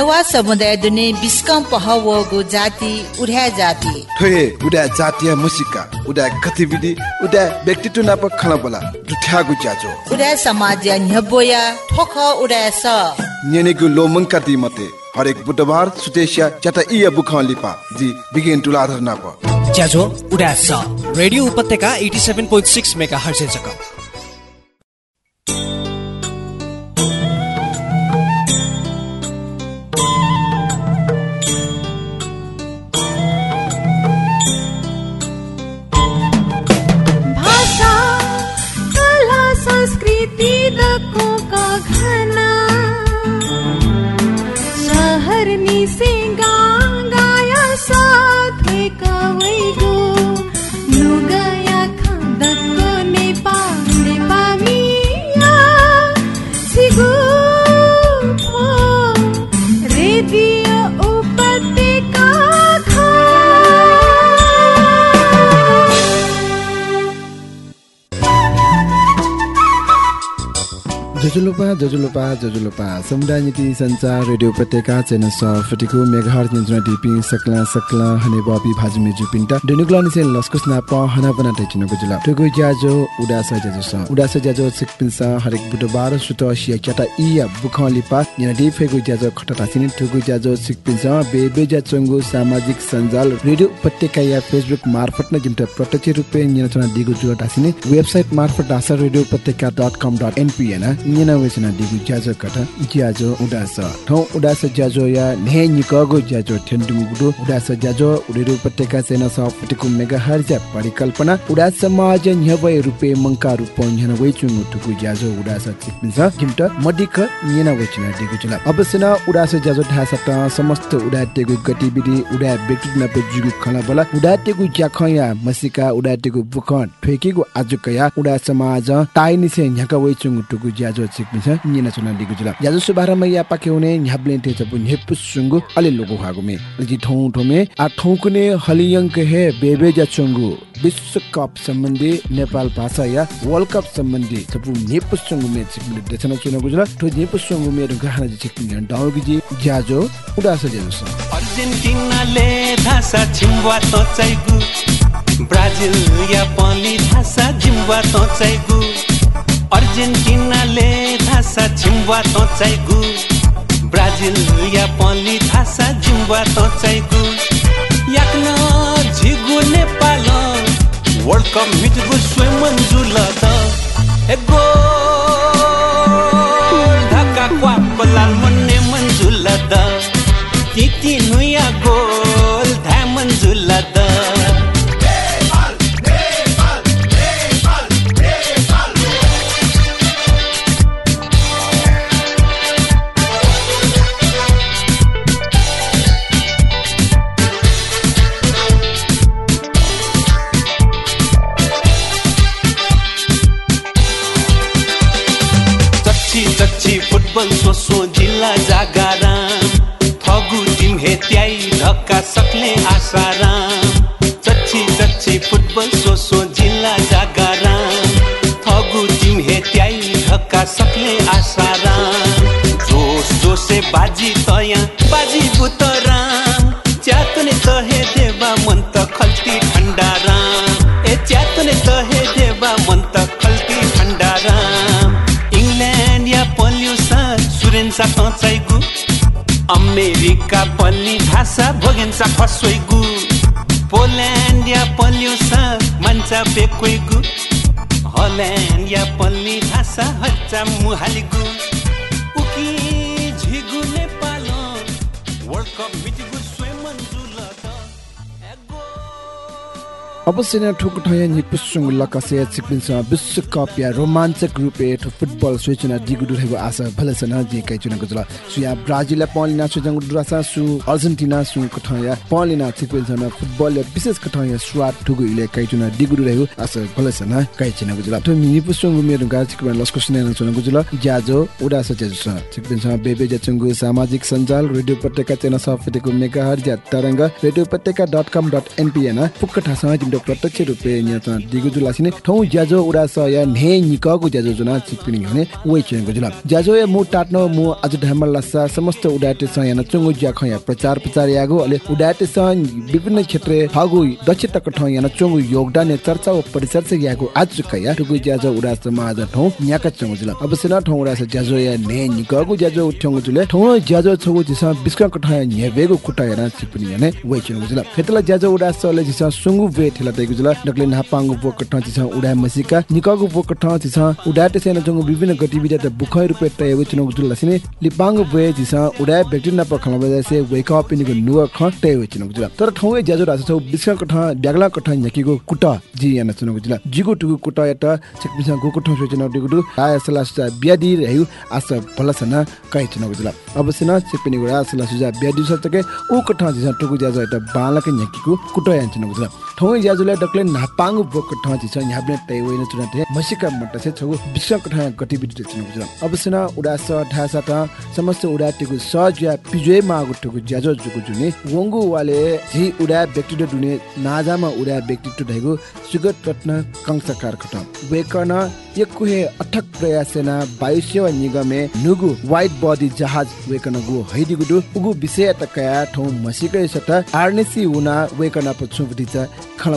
नेवा समुदाय दुने बिस्कम पहवगु जाति उड्या जाति। ठोहे उडा जातीय मुसिका उडा गतिविधि उडा व्यक्तित्व नाप खला बोला दुठ्यागु ज्याजो। उड्या समाज न्यबोया ठोख उड्या स। नेनेगु लोमंका दी मते हरेक बुधबार सुतेशिया चटा इया बुखान लिपा जी बिगिन टुलाधर नाप। ज्याजो उडा स। रेडियो उपत्यका 87.6 मेगाहर्ज जक संस्कृति दकोका घना। शहर निसे गाया साथे कवैगो लुगाया जजुलोपा जजुलोपा जजुलोपा। समुदाय नीति संचार रेडियो उपत्यका चैनल सफटिको मेघार नियन्त्रण डिपि सकला सकला हने बबी भाजु मेजु पिन्टा। डेनुग्ला निसे लस्कुस ना प हना बना टेचिनो गुजुला। टुगु ज्याजो उडास ज्याजो स। उडास ज्याजो सिकपिन्सा हरेक बुधबार सुत असिया क्याटा इया बुखली पा निना फेगु ज्याजो खटटा सिनि टुगु ज्याजो सिकपिन्सा बेबे ज्या चंगु सामाजिक सञ्जाल रेडियो उपत्यका या फेसबुक मार्फत न जिमटा प्रत्यक्ष रूपे नियन्त्रण दिगु जुल टासिने। वेबसाइट मार्फत Dasa radio Upatyaka dot com dot NPN निना वेचना दिगु ज्याजो कट ज्याजो उडास ठौ उडास ज्याजो या ने निकगु ज्याजो ठेन्डुम गुडु उडास ज्याजो उडेरु उपत्यका सेना सफटिकु मेगा हर्ज परिकल्पना उडास समाज न्यवय रुपे मंका रुप न्यन वेचुङु टुकु ज्याजो उडास वेचना दिगु उडास ज्याजो समस्त उडाटेगु गतिविधि उडा खला बला उडा समाज टुकु ज्याजो चिकपिन्छ निना चुना दिगु जुल ज्याजो सुबारमा या पाकेउने न्याब्ले ते चपु न्हेपु सुंगु अलि लोगो हागुमे जि ठौ ठौमे आ ठौकुने हलियंक हे बेबे ज्याचुङु विश्व कप सम्बन्धी नेपाल भाषा या वर्ल्ड कप सम्बन्धी चपु न्हेपु सुंगु मे चिकपिन देछन चुना गुजुल ठो न्हेपु सुंगु मे गहना जि चिकपिन डाउगु जि ज्याजो उडास ज्याजो स अर्जेन्टिनाले धासा छिम्बा तचाइगु ब्राजिल या पनि धासा जिम्बा तचाइगु अर्जेन्टिनाले धासा छिम्बा तचाइगु। ब्राजिल या पनि धासा जिम्बा तचाइगु। याक्न झिगु नेपाल। वर्ल्ड कप मिटगु स्वयं जुल त। ए बेकोइगु हल्यान्ड या पल्ली भाषा हच्चा मुहालिगु अवश्य नै ठुक ठय निपुसुङ लकसे चिकपिन्छ विश्व कप या रोमाञ्चक रूपे फुटबल सूचना दिगुडु रहेको आशा भलेसन जे कै चुनाको जुल। सुया ब्राजिल पलिना सुजङ सु अर्जेन्टिना सु कठया पलिना चिकपिन्छ न फुटबल या विशेष कठया स्वाद ठुगु इले कै चुना दिगुडु रहेको आशा भलेसन कै चुनाको जुल। ठु निपुसुङ मेरो गा चिकपिन लस्को सुनेन चुनाको जुल। ज्याजो उडा सचेज छ चिकपिन्छ बेबे जचुङगु सामाजिक सञ्जाल रेडियो उपत्यका चेना सफटेको मेगाहर ज्या तरङ्ग रेडियो उपत्यका डट कम प्रत्यक्ष रूपे न्याचा दिगु जुला सिने ठौ ज्याजो उडा स या ने निकगु ज्याजो जुना चिकपिनि हने वे चेंगु जुला ज्याजो या मु टाट्न मु आज ढामल लासा समस्त उडाटे स या नचंगु ज्या खया प्रचार प्रचार यागु अले उडाटे स विभिन्न क्षेत्र हागु दक्षता कठ या नचंगु योगदान चर्चा व परिचर्चा यागु आज कया टुगु ज्याजो उडा स मा आज ठौ न्याका चंगु जुला अवश्य न ठौ उडा स ज्याजो या ने निकगु ज्याजो उठ्यंगु जुले ठौ ज्याजो छगु जिसा बिस्का कठ या न्याबेगु कुटा या चिकपिनि हने वे चेंगु जुला फेतला ज्याजो उडा स ले सुंगु वे ठेला तैगु जुला डक्ले नापांगु बो कठ उडा मसिका निकगु बो कठ जिसा उडाटे सेना जंगु विभिन्न गतिविधि त बुखै रुपे तय वे चुनगु जुला सिने लिपांगु वे जिसा उडा व्यक्ति न पखला बजा से वेक अप इनिगु नुवा ख तय वे चुनगु जुला तर ठौए ज्याजो रास छ बिस्का कठ ब्यागला कठ न्याकिगु कुटा जी याना चुनगु जुला जिगु टुगु कुटा याता चेकपिसा गु कुठ छ चुनगु दिगु दु आय सला सुजा ब्यादि रहु आस भलसना कै चुनगु जुला अवश्य न चेकपिनि गुडा सला सुजा ब्यादि सतके उ कठ जिसा टुगु ज्याजो याता बालक न्याकिगु कुटा यान चुनगु जुला ठौए ज्याजुले डक्ले नापांगु बो कठ जिसा याबने तय वे न चुनते मसिका मट्टा से छगु बिस्का कठ गतिविधि चुनगु जुला अवश्य न उडा स ढासा त समस्त उडा टिगु सज या पिजोय मागु टुगु ज्याजो जुगु जुने। वंगु वाले जी उडा व्यक्तित्व दुने नाजामा उडा व्यक्तित्व ढैगु सुगत रत्न कंसकार खट। वेकन यकुहे अठक प्रयासेना वायु सेवा निगमे नुगु वाइट बॉडी जहाज वेकन गु हैदिगु दु उगु विषय तकया ठौ मसिकै सत आरनेसी उना वेकन पछुपति छ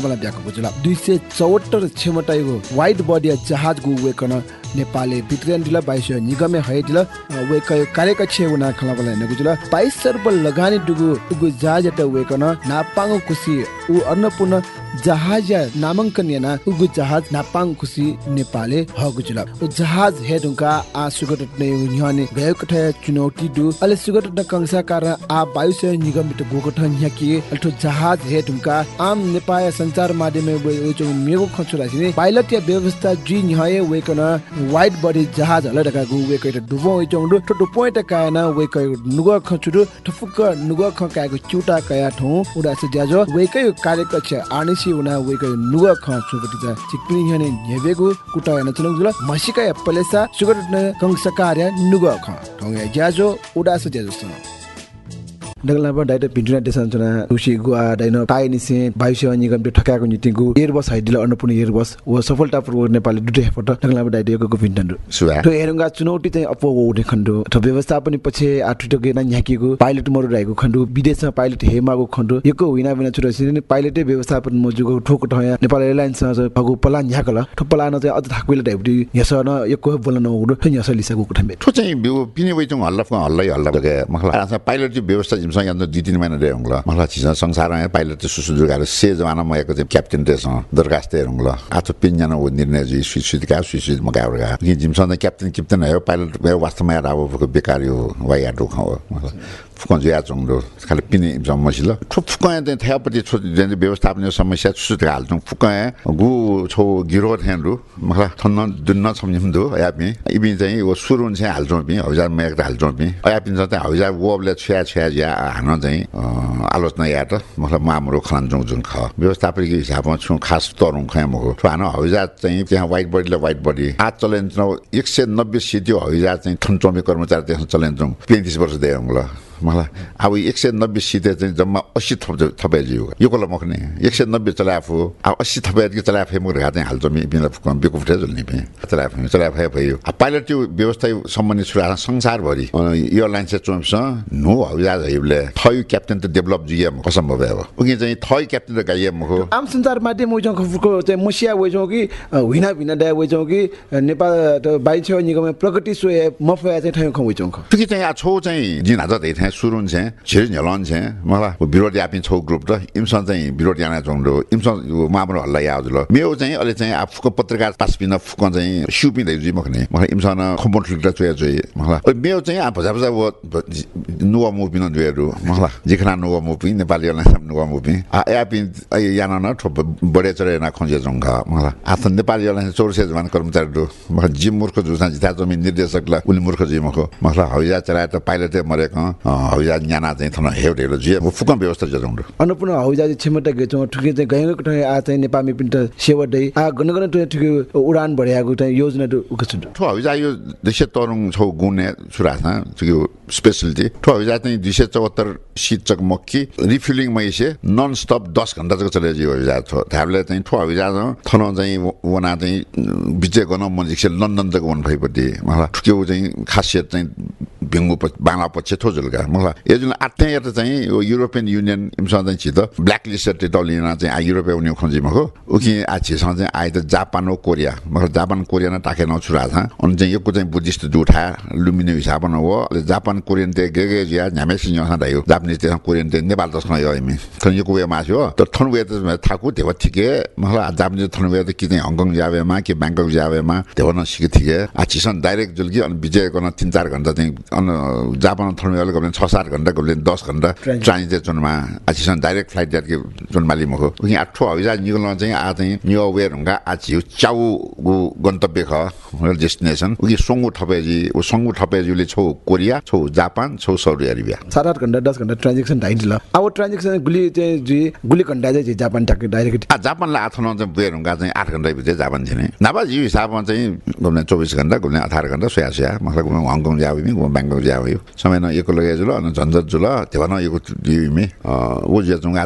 खलबला ब्याको गुजुला 274 क्षमता यो वाइट बॉडी जहाज गु वेकन नेपालले भित्रियान दिला बाइस निगमे है दिला वे कयो कार्यका छे उना खला बला नगु दिला बाइस सर्ब लगानी दुगु दुगु जहाज त वे कन नापाङ खुसी उ अन्नपूर्ण जहाज नामाङ्कन याना उगु जहाज नापाङ खुसी नेपालले हगु जुला उ जहाज हे दुका आ सुगत ने न्याने गयो कठ चुनौती दु अले सुगत न कंसा कारण आ वायुसेना निगम बिट गोगठ न्याकी अल्ठो जहाज हे दुका आम नेपाल संचार माध्यम वे जो मेगो खचुरा छिने पाइलट या व्यवस्था जी न्याय वे वाइट बडी जहाज हला डका गु वे कय डुबो इ चंगु ठो टो पोइन्ट कायना वे कय नुग खचुरु ठफुक नुग ख कायको चुटा कया ठौ उडा से ज्याजो वे कय कार्यकक्ष आनिसी उना वे कय नुग ख छुपति जा चिकपिनि हने नेबेगु कुटा याना चनगु जुला मसिका एप्पलेसा सुगर न कंस कार्य नुग ख ठौ ज्याजो उडा से ज्याजो डगलाबा डाइट पिन्टुना देशन चना उसी गुआ डाइन पाइ निसे वायु सेवा निगम त्यो ठकाको नीतिको एयर बस हाइदिल अन्नपूर्ण एयर बस व सफलतापूर्वक नेपालले दुटे हेपट डगलाबा डाइट योको पिन्टन सुवा तो हेरुङा चुनौती चाहिँ अपो उठे खण्डो त व्यवस्थापन पछि आठुटो ना न्याकीको पाइलट मरु रहेको खण्डो विदेशमा पाइलट हेमाको खण्डो यको विना बिना सिने पाइलटै व्यवस्थापन मजुको ठोक ठया नेपाल एयरलाइन्स भगु पला न्याकल ठपला न चाहिँ अझ थाकबिल टाइपटी यस न यको बोल्न नउडो थ यस लिसाको कुठमे ठो चाहिँ पिने वइ चाहिँ हल्ला हल्लै हल्ला मखला पाइलट व्यवस्था जिमसँग यहाँ दुई तिन महिना रहे मलाई चिज संसारमा पाइलट चाहिँ सुसु जुगाएर से जमाना म चाहिँ क्याप्टेन रहेछ दरखास्त हुँला आथो पिनजना वो निर्णय जी का सुई सुई म गाउँ गा कि जिमसँग क्याप्टेन क्याप्टेन आयो पाइलट वास्तवमा यार अब बेकार यो वाइ याटो खाऊ फुकन्जु या चोङडो खालि पिने जम्मसिल ठु फुकाए चाहिँ थ्यापट्टि छो समस्या सुत हाल्छौँ फुकाए गु छौ गिरो थ्यान्डु मखला थन्न दुन्न सम्झिम्दु यापि इबि चाहिँ वो सुरु चाहिँ हाल्छौँ पि हौजार मेक हाल्छौँ पि यापि चाहिँ हौजार वबले छुया छुया ज्या हान चाहिँ आलोचना या त मखला मामरो खलान्छौँ जुन ख व्यवस्थापकीय हिसाबमा छु खास तरुङ खै मको हान हौजार चाहिँ त्यहाँ वाइट बडीले वाइट बडी आज चलाइन्छौँ एक सय नब्बे सिट हौजार चाहिँ थन्चौमे कर्मचारी त्यहाँ चलाइन्छौँ पैँतिस वर्ष दिए ल मलाई अब एक सय नब्बे सिधे चाहिँ जम्मा अस्सी थप थपाइजियो यो कोला मख्ने एक सय नब्बे चलाफो अब अस्सी थपाइ चलाफे म घाट चाहिँ हाल्छ मि बिना फुक बेको फुटे जुल्ने पे चलाफे चलाफे भयो अब पाइलट त्यो व्यवस्था सम्बन्धित छुरा संसारभरि एयरलाइन चाहिँ चोम्स नो हौजा हइबले थय क्याप्टेन त डेभलप जुया असम्भव अब उनी चाहिँ थय क्याप्टेन त गाइए मखो आम संसार माध्यम खफुको चाहिँ मसिया वेजौँ कि हुइना भिना डाया वेजौँ कि नेपाल बाइ छेउ निगम प्रगति सोए मफया चाहिँ ठाउँ खौ वेजौँ ख तुकी चाहिँ छौ चाहिँ जिन हाज दै थाहा सुरुन छे छिर झलन छे मलाई विरोध यापि छौ ग्रुप त इमसन चाहिँ विरोध याना चोङडो इमसन माम्रो हल्ला या हजुर मेरो चाहिँ अहिले चाहिँ आफूको पत्रकार पास पिन फुक चाहिँ सिउ पिँदै जुइ मखने मलाई इमसन खम्बन ठुक्टा चोया जोइ मलाई मेरो चाहिँ आ भजा भजा वो नुवा मुभि न जुएरु मलाई जिखना नुवा मुभि नेपाली नुवा मुभि आ यापि याना न ठोप बडे चरे ना खंजे जोंगा मलाई आथ नेपाली वाला चौरसे जमान कर्मचारी दु मलाई जिम मूर्ख जुसा जिता जमिन निर्देशकला उनी मूर्ख जुइ मखो मलाई हौजा चलाए त पाइलटै मरेको हौजा ज्ञाना चाहिँ थन हेउ हेउ जुए फुकम व्यवस्था जजाउँदो अन्नपूर्ण चाहिँ क्षमता गेचौँ ठुके चाहिँ गएको ठाउँ आ चाहिँ नेपालमा पिन्ट सेवा दै आ गन गन ठुके उडान बढियाको चाहिँ योजना उकछु ठो हौजा यो सय तरुङ छौ गुने छुरा छ त्यो स्पेसलिटी ठो हौजा चाहिँ सय चौहत्तर शीत चकमक्की रिफिलिङ मैसे नन स्टप दस घन्टा चाहिँ चले जियो भिजा थो थाबले चाहिँ ठो भिजा थन चाहिँ वना चाहिँ बिचे गर्न मन जिक्से लन्डन तक वन भइपट्टि मलाई ठुक्यो चाहिँ खासियत चाहिँ भिङ्गु बाङ्ला पछि थो जुल्का मलाई यो जुन त चाहिँ यो युरोपियन युनियन छित ब्ल्याक लिस्टेड टलिन चाहिँ आ युरोपियन युनियन खोजिमा हो उकि आ छिसँग चाहिँ आए त जापान हो कोरिया मतलब जापान कोरिया न टाके न छुरा था अनि चाहिँ यो चाहिँ बुद्धिस्ट जुठा लुमिनो हिसाब न हो जापान कोरियन ते गे गे जिया झ्यामे सिङ सा दायो जापानिज ते कोरियन ते नेपाल सँग यो इमी थन यो कुवे मासु हो त थन वे त थाकु देव ठिके मतलब जापानिज थन वे त कि चाहिँ हङकङ जावेमा कि ब्याङ्कक जावेमा देव न सिके ठिके आ छिसन डाइरेक्ट जुल्की अनि विजय गर्न तिन चार घन्टा चाहिँ जापान थन वे गब्लेन छ सात घन्टा गब्लेन दस घन्टा ट्राइन चाहिँ चुनमा आ छिसन डाइरेक्ट फ्लाइट जाके जुन माली मखो उकि आठो हविजा निकल्न चाहिँ आ चाहिँ न्यू वेयर हुँगा आ छिउ चाउ गु गन्तव्य ख डेस्टिनेसन उकि सोङ्गु ठपेजी ऊ सोङ्गु ठपेजीले छौ कोरिया छौ जापान छौ साउदी अरेबिया। सात आठ घन्टा दस घन्टा ट्रान्जेक्सन ढाइन्छ ल अब ट्रान्जेक्सन गुली चाहिँ जी गुली घन्टा चाहिँ जापान ट्याक्कै डाइरेक्ट। जापानलाई आठन चाहिँ बेर हुँगा चाहिँ आठ घन्टा भित्रै जापान थिएन नभए यो हिसाबमा चाहिँ घुम्ने चौबिस घन्टा घुम्ने अठार घन्टा सोया सोया। मतलब घुम्ने हङकङ जाऊ घुम्ने ब्याङ्कक जाऊ यो। समय न यो लगे जुल अनि झन्झट जुल त्यो न यो दिमे ऊ जे जुङ्गा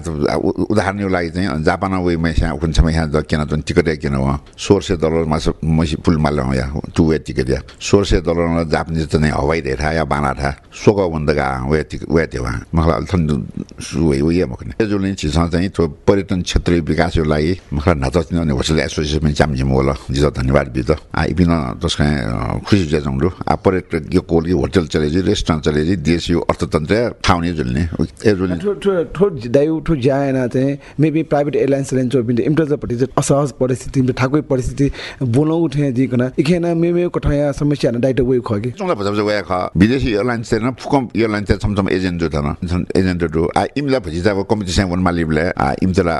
उदाहरण लागि चाहिँ जापान वे मैसा उखुन समय यहाँ किन जुन टिकट किन उहाँ सोह्र सय डलर मासु मैसी पुल माल या टु वे टिकट या। सोह्र सय डलर जापानिज चाहिँ हवाई रेठा या बाना था। सोक भन्दा वे टिकट वे त्यो मलाई थन सुवे उयो मखने जुन चिजसँग चाहिँ त्यो पर्यटन क्षेत्रीय विकासको लागि मलाई नाच्ने अनि होटल एसोसिएसन चामजिम होला। जिज धन्यवाद बित आ इपिन त्यसका खुसी जाउँदो आ पर्यटक यो कोली होटल चले जी रेस्टुरेन्ट चले जी देश यो अर्थतन्त्र ठाउने जुल्ने ठो ठो ठो दायु ठो ज्याएन चाहिँ मेबी प्राइभेट एयरलाइन्स रेन्ज बिन इम्प्रेजपट्टि चाहिँ असहज परिस्थिति ठाकुर परिस्थिति बोलाउ उठे जिकन इखेन मेमे कठाया समस्या न डाइट वे खगे। चंला भजब वे ख। विदेशी एयरलाइन से न फुकम एयरलाइन ते समसम एजेन्ट जो थन एजेन्ट जो। आ इमला भजि जाब कम्पिटिसन वन मालिबले आ इमतला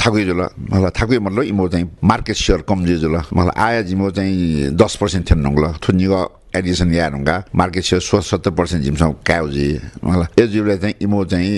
ठाकुर जुल मलाई ठाकुर मतलब इमो चाहिँ मार्केट सेयर कम जे जुल मलाई आया जिमो चाहिँ 10% थिएन नंगला थुनिगो एडिसन या ढुङ्गा मार्केट सेयर सोह्र सत्तर पर्सेन्ट जिमसँग काउजी मलाई यो जिउलाई चाहिँ इमो चाहिँ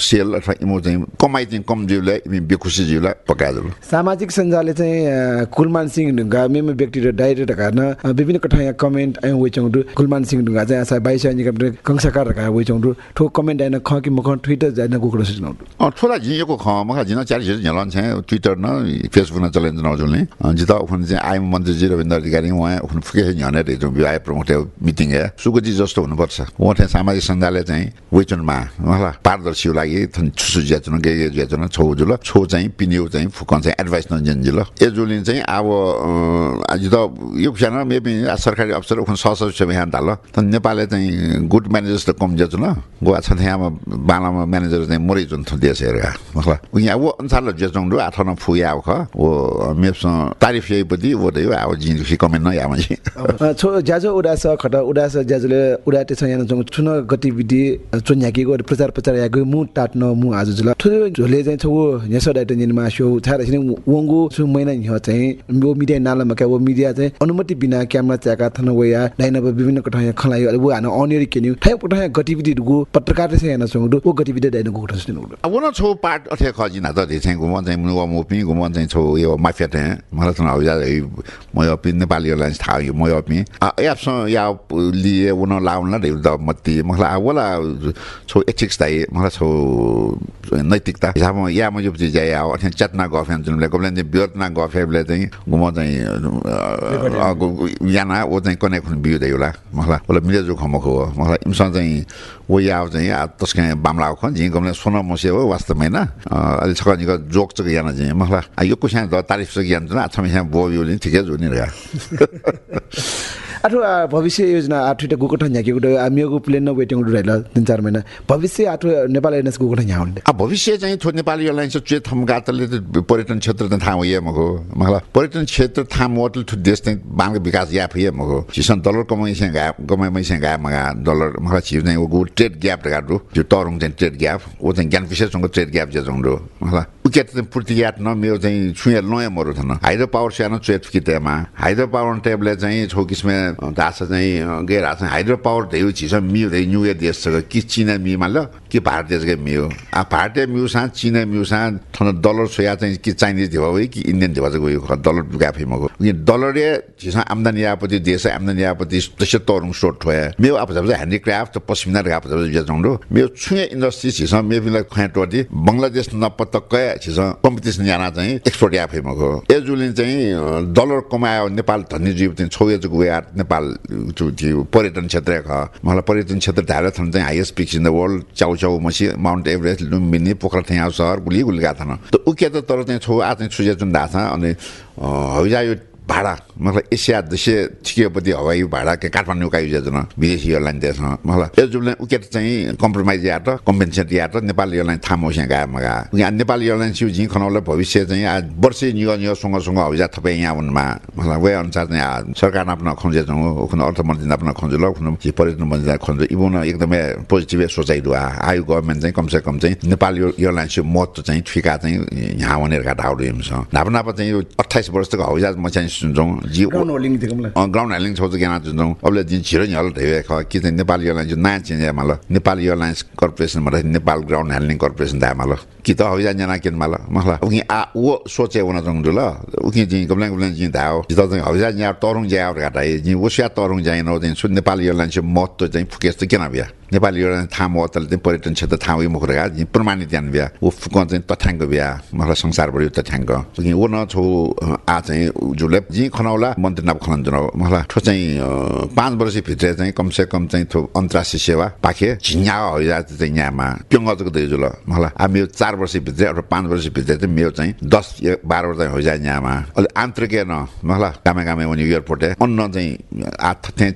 सेल अथवा इमो चाहिँ कमाइ चाहिँ कम जिउलाई इमी बेखुसी जिउलाई पकाइदिनु सामाजिक सञ्जालले चाहिँ कुलमान सिंह ढुङ्गा मेमे व्यक्ति र डाइरेक्ट हेर्न विभिन्न कठाया कमेन्ट आयो वेचौँडु कुलमान सिंह ढुङ्गा चाहिँ आशा बाइस निकम कंसाकार रका वेचौँडु ठो कमेन्ट आएन ख कि मख ट्विटर जाइन कुकुर सुनाउँदु थोड़ा झिएको ख मखा झिन चालिस झेलन छ ट्विटर न फेसबुक न चलेन नजुल्ने जिता उखन चाहिँ आइम मन्त्रीजी रविन्द्र अधिकारी उहाँ उखन फुके झनेर आए प्रमुख मिटिङ है। सुगजी जस्तो हुनुपर्छ। उहाँ चाहिँ सामाजिक सञ्जालले चाहिँ वेचनमा मलाई पारदर्शीको लागि छुसु ज्याचुन गे गे ज्याचुन छौ जुल छो चाहिँ पिन्यौ चाहिँ फुकन चाहिँ एडभाइस नजेन जुल। ए चाहिँ अब आज त यो खुसाना मेबी सरकारी अफसर उखन सहसर सेवा थाल त नेपालले चाहिँ गुड म्यानेजर्स त कम ज्याचु न गोवा छ त्यहाँ बालामा म्यानेजर चाहिँ मरै जुन देश हेरेका मतलब यहाँ वो अनुसार ज्याचौँ डु आठ न फुया ख। वो मेपसँग तारिफ यहीपट्टि वो त यो अब जिन्दगी कमेन्ट न या मान्छे। छो ज्याजो उडास खट उडास ज्याजुले उडा त्यसो यहाँ जङ छुन गतिविधि चोन्याकीको प्रचार प्रचार याको मु टाट्न मु आज जुल थो झोले चाहिँ छौ यस डाइट जिनमा सो थाहा छैन वंगु सु महिना हि चाहिँ वो मिडिया नालामा क्या वो मिडिया चाहिँ अनुमति बिना क्यामेरा च्याका थन वया डाइन विभिन्न कठाया खलायो वो हान अनियरी केन्यु थाय कठाया गतिविधि गु पत्रकार चाहिँ यहाँ छौ वो गतिविधि डाइन गु खटस दिन अब न छौ पार्ट अथे खजिना त दे चाहिँ गुमन चाहिँ मुवा मोपी गुमन चाहिँ छौ यो माफिया चाहिँ मलाई त हौजा म यो नेपालीहरूलाई थाहा यो म यो पि एप्स या लिए उन लाउन ला ढेउ द मत्ती मलाई वला छौ एथिक्स दाइ मलाई छौ नैतिकता हिसाबमा या म यो जाय आ अथे चेतना गफेन जुनले गबलेन चाहिँ गफेबले चाहिँ गुम चाहिँ याना ओ चाहिँ कने खुन बिउ दैला मलाई मिले जो खमको हो मलाई इमसँग चाहिँ वो या चाहिँ तस्के बामला खन जिं गमले सोना मसे हो वास्तवमै न अलि छक जिको जोक चक याना चाहिँ मलाई यो कुसा तारिफ चक यान जुन आछम यहाँ बो यो ठिकै जुनि आठो भविष्य योजना आठवटा गएको ठाउँ झ्याकेको मियोको प्लेन न वेटिङ तिन चार महिना। भविष्य आठो नेपाल एयरलाइन्स गएको यहाँ अब भविष्य चाहिँ थो नेपाली एयरलाइन्स चुए थम गातले पर्यटन क्षेत्र त थाहा हुए मको मलाई पर्यटन क्षेत्र थाहा मोटल ठु देश चाहिँ बाङ्ग विकास या फुए मको चिसन डलर कमाइ से गा कमाइ मै से गा मगा डलर मलाई छिउ चाहिँ वो ट्रेड ग्याप गाडु जो तरङ चाहिँ ट्रेड ग्याप वो चाहिँ ज्ञान विशेषसँग ट्रेड ग्याप जे जङ मलाई उकेत चाहिँ पूर्ति याद न मेरो चाहिँ छुए नयाँ मरु थन। हाइड्रो पावर सानो चुएत कितेमा। हाइड्रो पावर टेबले चाहिँ छौ किसमे दास चाहिँ गेर चाहिँ हाइड्रो पावर धेउ छिस मिउ धै न्यु देश छ कि चिना मि माल कि भारत देशकै मिउ? आ भारतीय मिउ सा चिना मिउ सा थन डलर सोया चाहिँ कि चाइनिज देवा हो कि इन्डियन देवा चाहिँ गयो डलर गाफे मगो कि डलर छिस आम्दानी आपत्ति देश आम्दानी आपत्ति तसे तरुङ सोट ठोया मेरो आप जब ह्यान्डिक्राफ्ट पश्चिना गाप जब जेजौँडो मेरो छुए इन्डस्ट्री छिस मे बिला खुया टोटी। बङ्गलादेश नपत्तकै छिस कम्पिटिसन याना चाहिँ एक्सपोर्ट या फेमको एजुलिन चाहिँ डलर कमायो नेपाल धनी जीव चाहिँ छौया गयो नेपाल थियो पर्यटन क्षेत्र मलाई पर्यटन क्षेत्र धारा थन चाहिँ highest peaks in the world चाउ चाउ मसी माउन्ट एभरेस्ट लुम्बिनी पोखरा थिया सहर गुली गुली गएको थिएन। त उके त तर चाहिँ छौ आ चाहिँ छुजे जुन धाछ अनि हौजा यो भाडा मतलब एसिया दृश्य छिकेपछि हवाई भाडा के काठमाडौँ का युज न विदेशी एयरलाइन देशमा मतलब एजुले उके त चाहिँ कम्प्रोमाइज या त कम्पेन्सेट या नेपाल एयरलाइन थामो यहाँ गए मगा यहाँ नेपाल एयरलाइन सिउ झिङ खनाउलाई भविष्य चाहिँ आज वर्षै नियो नियो सँग हौजा यहाँ उनमा मतलब वे अनुसार चाहिँ सरकार आफ्नो खोजे जाउँ उखुन अर्थमन्त्री आफ्नो खोजे ल उखुन हि पर्यटन मन्त्री खोजे इबुन एकदमै पोजिटिभ सोचाइ दुआ आयो गभर्मेन्ट चाहिँ कमसे कम चाहिँ नेपाल एयरलाइन सिउ महत्व चाहिँ ठिका चाहिँ यहाँ भनेर घाटा आउनु हेर्छ। नाप नाप चाहिँ यो अठाइस वर्षको हौजा म चाहिँ सुन्छौँ जी ग्राउन्ड ह्यान्डलिङ छौ ज्ञान जुन्छौँ अब दिन छिरो नि हल ख कि चाहिँ नेपाल एयरलाइन्स नयाँ चेन्ज माल नेपाल एयरलाइन्स कर्पोरेसन भन्दा नेपाल ग्राउन्ड ह्यान्डलिङ कर्पोरेसन दाय माल कि त हौजा जना किन माल मलाई उकि आ वो सोचे हुन चाहन्छु ल उकि चाहिँ गब्ल्याङ गब्ल्याङ चाहिँ धाओ कि त चाहिँ हौजा यहाँ तरुङ ज्या घाटा जी ओसिया तरुङ ज्या न चाहिँ सु नेपाल एयरलाइन्स महत्व चाहिँ फुकेस त किन बिहा नेपाल एयरलाइन थाहा महत्वले चाहिँ पर्यटन क्षेत्र थाहा उयो मुख प्रमाणित यान बिहा ऊ फुक चाहिँ तथ्याङ्क बिहा मलाई संसारभर यो तथ्याङ्क। वो न छौ आ चाहिँ जुले जी खनाउला मन्त्री नाप खनाउनु जुन मलाई ठो चाहिँ पाँच वर्ष भित्र चाहिँ कमसे कम चाहिँ थो अन्तर्राष्ट्रिय सेवा पाखे। झिङ्गा हैजा चाहिँ यहाँमा प्यङ्गजको दै जुल। मलाई अब मेरो चार वर्ष भित्र अथवा पाँच वर्ष भित्र चाहिँ मेरो चाहिँ दस बाह्र वर्ष हैजा यहाँमा। अहिले आन्तरिक न मलाई कामे कामे भने एयरपोर्ट अन्न चाहिँ आ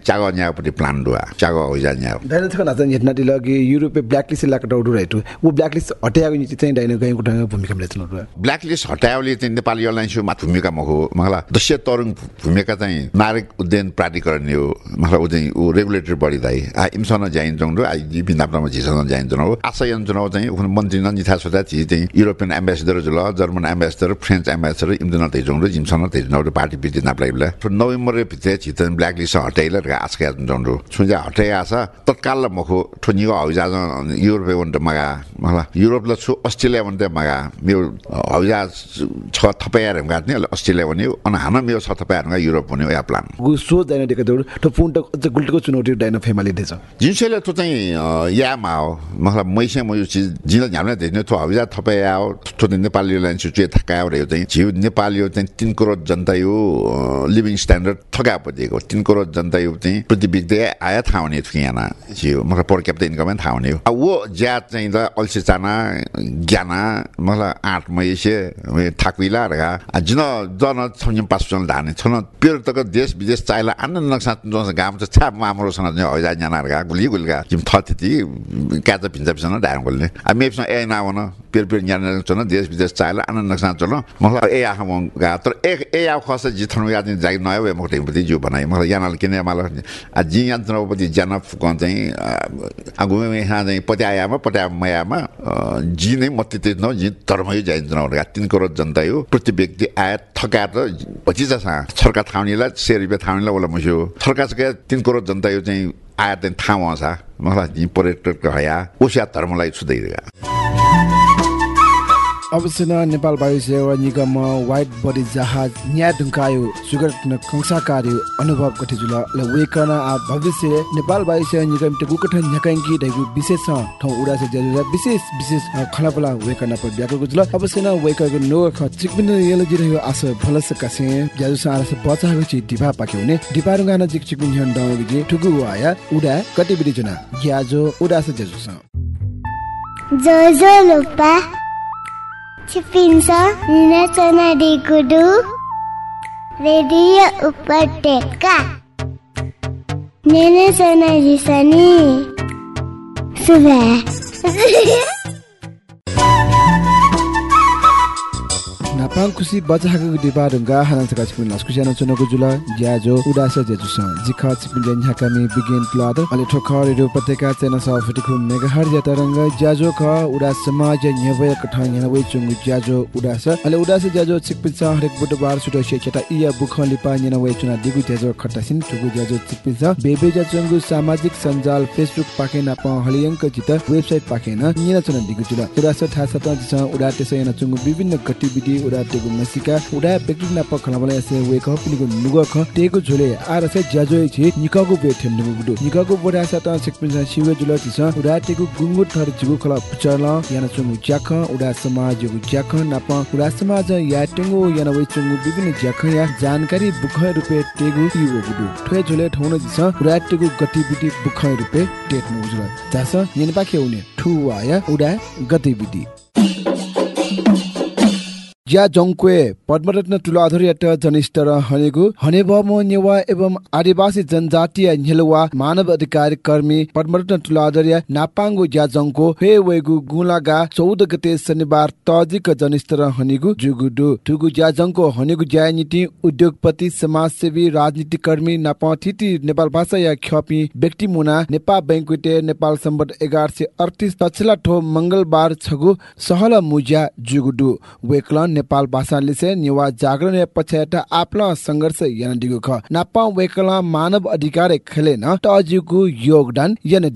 चागो यहाँपट्टि प्लान डुवा चागो हैजा यहाँ। डाइनो छ नाचा हेट्ना दिल कि युरोपे ब्ल्याकलिस्ट उडु राइटु वो ब्ल्याकलिस्ट हटाएको नीति चाहिँ डाइनो गाउँको ढङ्ग भूमिका मिलेछ न ब्ल्याकलिस्ट हटायोले चाहिँ नेपाली एयरलाइन्समा भूमिका हो मलाई दस्य तरुङ भूमिका चाहिँ नागरिक उद्यान प्राधिकरण हो मलाई ऊ चाहिँ ऊ रेगुलेटरी बडी दाइ आ इमसँग जाइन्छौँ र आई जी बिन्दाप्रामा झिसँग जाइन्छौँ हो आशा यन्त्रौ चाहिँ उखुन मन्त्री नजिथा सोधा छि चाहिँ युरोपियन एम्बेसेडर जुल जर्मन एम्बेसेडर फ्रेन्च एम्बेसेडर इम्दन तेजौँ र जिमसँग तेजौँ र पार्टी पिटी नाप्लाइला नोभेम्बर भित्र छितन ब्ल्याकलिस्ट हटाइला आजका जाउँ छुजा हटाइ आशा तत्काल मखो ठुनियो हौजा युरोपे वन्ट मगा मलाई युरोपलाई छु अस्ट्रेलिया भन्दा मगा मेरो हौजा छ थपाएर गाट्ने अस्ट्रेलिया भन्यो अनि हान मेरो छ थपाएर युरोप भन्यो या प्लान सोच डाइनो दिएको त पुन्ट गुल्टको चुनौती डाइनो फेमाले दिएछ जिन्सैले त चाहिँ अँ, यामा हो मतलब मैसे म यो चिज जिन झ्याम्ने धेरै थो हौजा थपाइ आयो थो नेपाली एयरलाइन्स चुए थकायो यो चाहिँ झिउ नेपाल यो चाहिँ तिन करोड जनता यो लिभिङ स्ट्यान्डर्ड थकापतिको तिन करोड जनता यो चाहिँ प्रति व्यक्ति आया थाहा हुने थियो यहाँ झिउ मतलब पर क्याप्ट इन्कम थाहा हुने हो अब वो ज्याद चाहिँ त अल्छी चाना ज्ञाना मतलब आठ मैसे थाकुइला र जिन जन छम पास धाने छन पेर तक देश विदेश चाहेला आनन्द नक्सा गाम चाहिँ छाप मामरोसँग चाहिँ हैजा ज्ञाना गुली गुलिगा जिम थति क्याच भिन्छ भिन्छ ढाङ बोल्ने अब मेपसँग ए नआउन पेर पेर ज्ञान चल देश विदेश चाहेला आनन्द नक्सा चल मतलब ए आख गा तर एक ए आउ खस जिथनु या चाहिँ जाइ नयो वे मकटे पति जो बनाइ मतलब यानाल किने माल आ जि यन्त्रपति ज्ञान फुकन चाहिँ आगुमे यहाँ चाहिँ पट्यायामा पट्या मयामा जी नै मत्ती त्यस न जी धर्मै जाइन्छ नहुँदा तिन करोड जनता यो प्रति व्यक्ति आए थकाएर जसा सरकार थाउनीलाई सय रुपियाँ थाउनीलाई उसलाई मुस्यो सरकार तिन करोड जनता यो चाहिँ आएर चाहिँ थाहा आउँछ मलाई पर्यटक हया उस्या धर्मलाई छुँदैरहेको अवश्य न नेपाल वायु सेवा निगम वाइट बडी जहाज न्या ढुङ्कायो सुगर न कंसाकार्य अनुभव गठे जुल भविष्य नेपाल वायु सेवा निगम टेगु कठ न्याकाङ्की दैगु विशेष ठौ उडा से विशेष विशेष खलापला वेकन पर ब्याको जुल अवश्य न वेकको नो ख चिकबिन यल जिरयो आस फलस कासे। ज्याजु सारस बचाको छि डिपा पाके हुने डिपा रुगाना जिक चिकबिन हन गिजे ठुगु आया उडा गतिविधि जना ग्याजो उडा से जजु स जोजो Cifinsa nina sana di kudu Radio Upateka Nina उपत्यका नाप खुसी बचाको दिपा ढुङ्गा हाना सका छिपिन लस्कु सानो चुनको जुल ज्याजो उडास जेजुस जिख छिपिन जन ह्याकामी बिगिन प्लादर अले ठोख रेडियो पत्रिका चेना स फटिकु मेगाहर या तरंग ज्याजो ख उडा समाज न्यवय चुंगु ज्याजो उडास अले उडास ज्याजो छिपिन स हरेक बुधबार सुटो चटा इया बुख लिपा न्यवय चुना दिगु ज्याजो खटासिन ठुगु ज्याजो छिपिन स बेबे ज्या चुंगु सामाजिक सञ्जाल फेसबुक पाके ना प हलियंक जित वेबसाइट पाके न निना चुना दिगु जुल उडास ठा सत जिस उडा त्यसै न चुंगु विभिन्न गतिविधि उडा तेगु मसिका उडा व्यक्ति ना प खलाबला यासे वेक अप निगु नुगु ख तेगु झोले आर से ज्याजो छि निकागु बे थेन नुगु गुडु। निकागु बोडा सा त छिपिन स शिवे जुल जिस उडा तेगु गुंगु थर जिगु खला पुचल याना चुंगु ज्याख उडा समाज गु ज्याख ना प उडा समाज या टेंगु याना वे चुंगु विभिन्न ज्याख या जानकारी बुख रुपे तेगु इवो गुडु। ठ्वे झोले ठौन जिस उडा तेगु गतिविधि बुख रुपे टेट नुगु जास यनपा खेउने ठुवा या उडा गतिविधि। ज्या जङ्क्वे पद्मरत्न तुलाधर यात जनिष्ठर हनेगु हने बमो नेवा एवं आदिवासी जनजातीय नेलवा मानव अधिकार कर्मी पद्मरत्न तुलाधर या नापाङ्गु ज्या जङ्को हे वेगु गुलागा 14 गते शनिबार तजिक जनिष्ठर हनेगु जुगुडु तुगु ज्या जङ्को हनेगु ज्या नीति उद्योगपति समाजसेवी राजनीतिक कर्मी नापाथिति नेपाल भाषा या ख्यापी व्यक्ति मुना नेपाल बैंकुटे नेपाल सय अडतिस पछिल्ला ठो मंगलबार छगु सहल मुज्या जुगुडु वेक्लन नेपाल भाषा लिसे निवा जागरण या पछ्याटा आपला संघर्ष यान ख। नापा वेकला मानव अधिकार खेले न तजिगु योगदान यान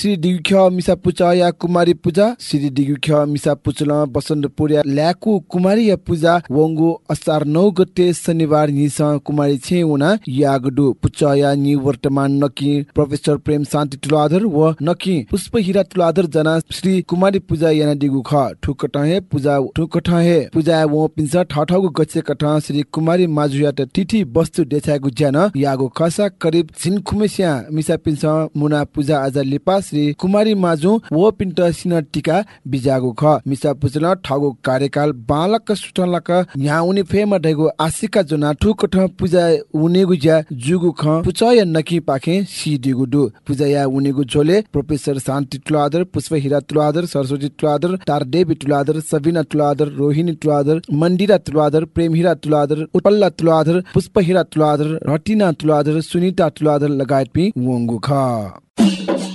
श्री दिगुख्य मिसा पुचा या कुमारी पूजा श्री दिगुख्य मिसा पुचल बसन्त पुर्या ल्याकु कुमारी या पूजा वंगु असार नौ गते शनिबार निस कुमारी छे उना यागडु पुचा या नि वर्तमान नकी प्रोफेसर प्रेम शान्ति तुलाधर व नकी पुष्प हिरा तुलाधर जना श्री कुमारी पूजा याना दिगु ख ठुकटहे पूजा ठुकटहे पूजा व पिन्छ ठठगु गचे कठ श्री कुमारी माजुया त तिथि वस्तु देछागु ज्यान यागु खसा करिब छिन खुमेसिया मिसा पिन्छ मुना पूजा आज लिपा श्री कुमारी माजु वो पिन्ट सिन टिका बिजागु ख। मिसा पुचल ठगु कार्यकाल बालक सुटलक न्या उनी फेम ढेगु आशिका जुना ठुक ठ पूजा उनेगु ज्या जुगु ख। पुचय नकी पाखे सी दिगु दु पूजा या उनेगु झोले प्रोफेसर शान्ति तुलादर पुष्प हिरा तुलादर सरस्वती तुलादर तार देवी तुलादर सबिना तुलादर रोहिणी तुलादर मन्दिरा तुलादर प्रेम हिरा तुलादर उत्पल्ला तुलादर पुष्प हिरा तुलादर रटिना तुलादर सुनिता तुलादर लगायत पि वंगु ख।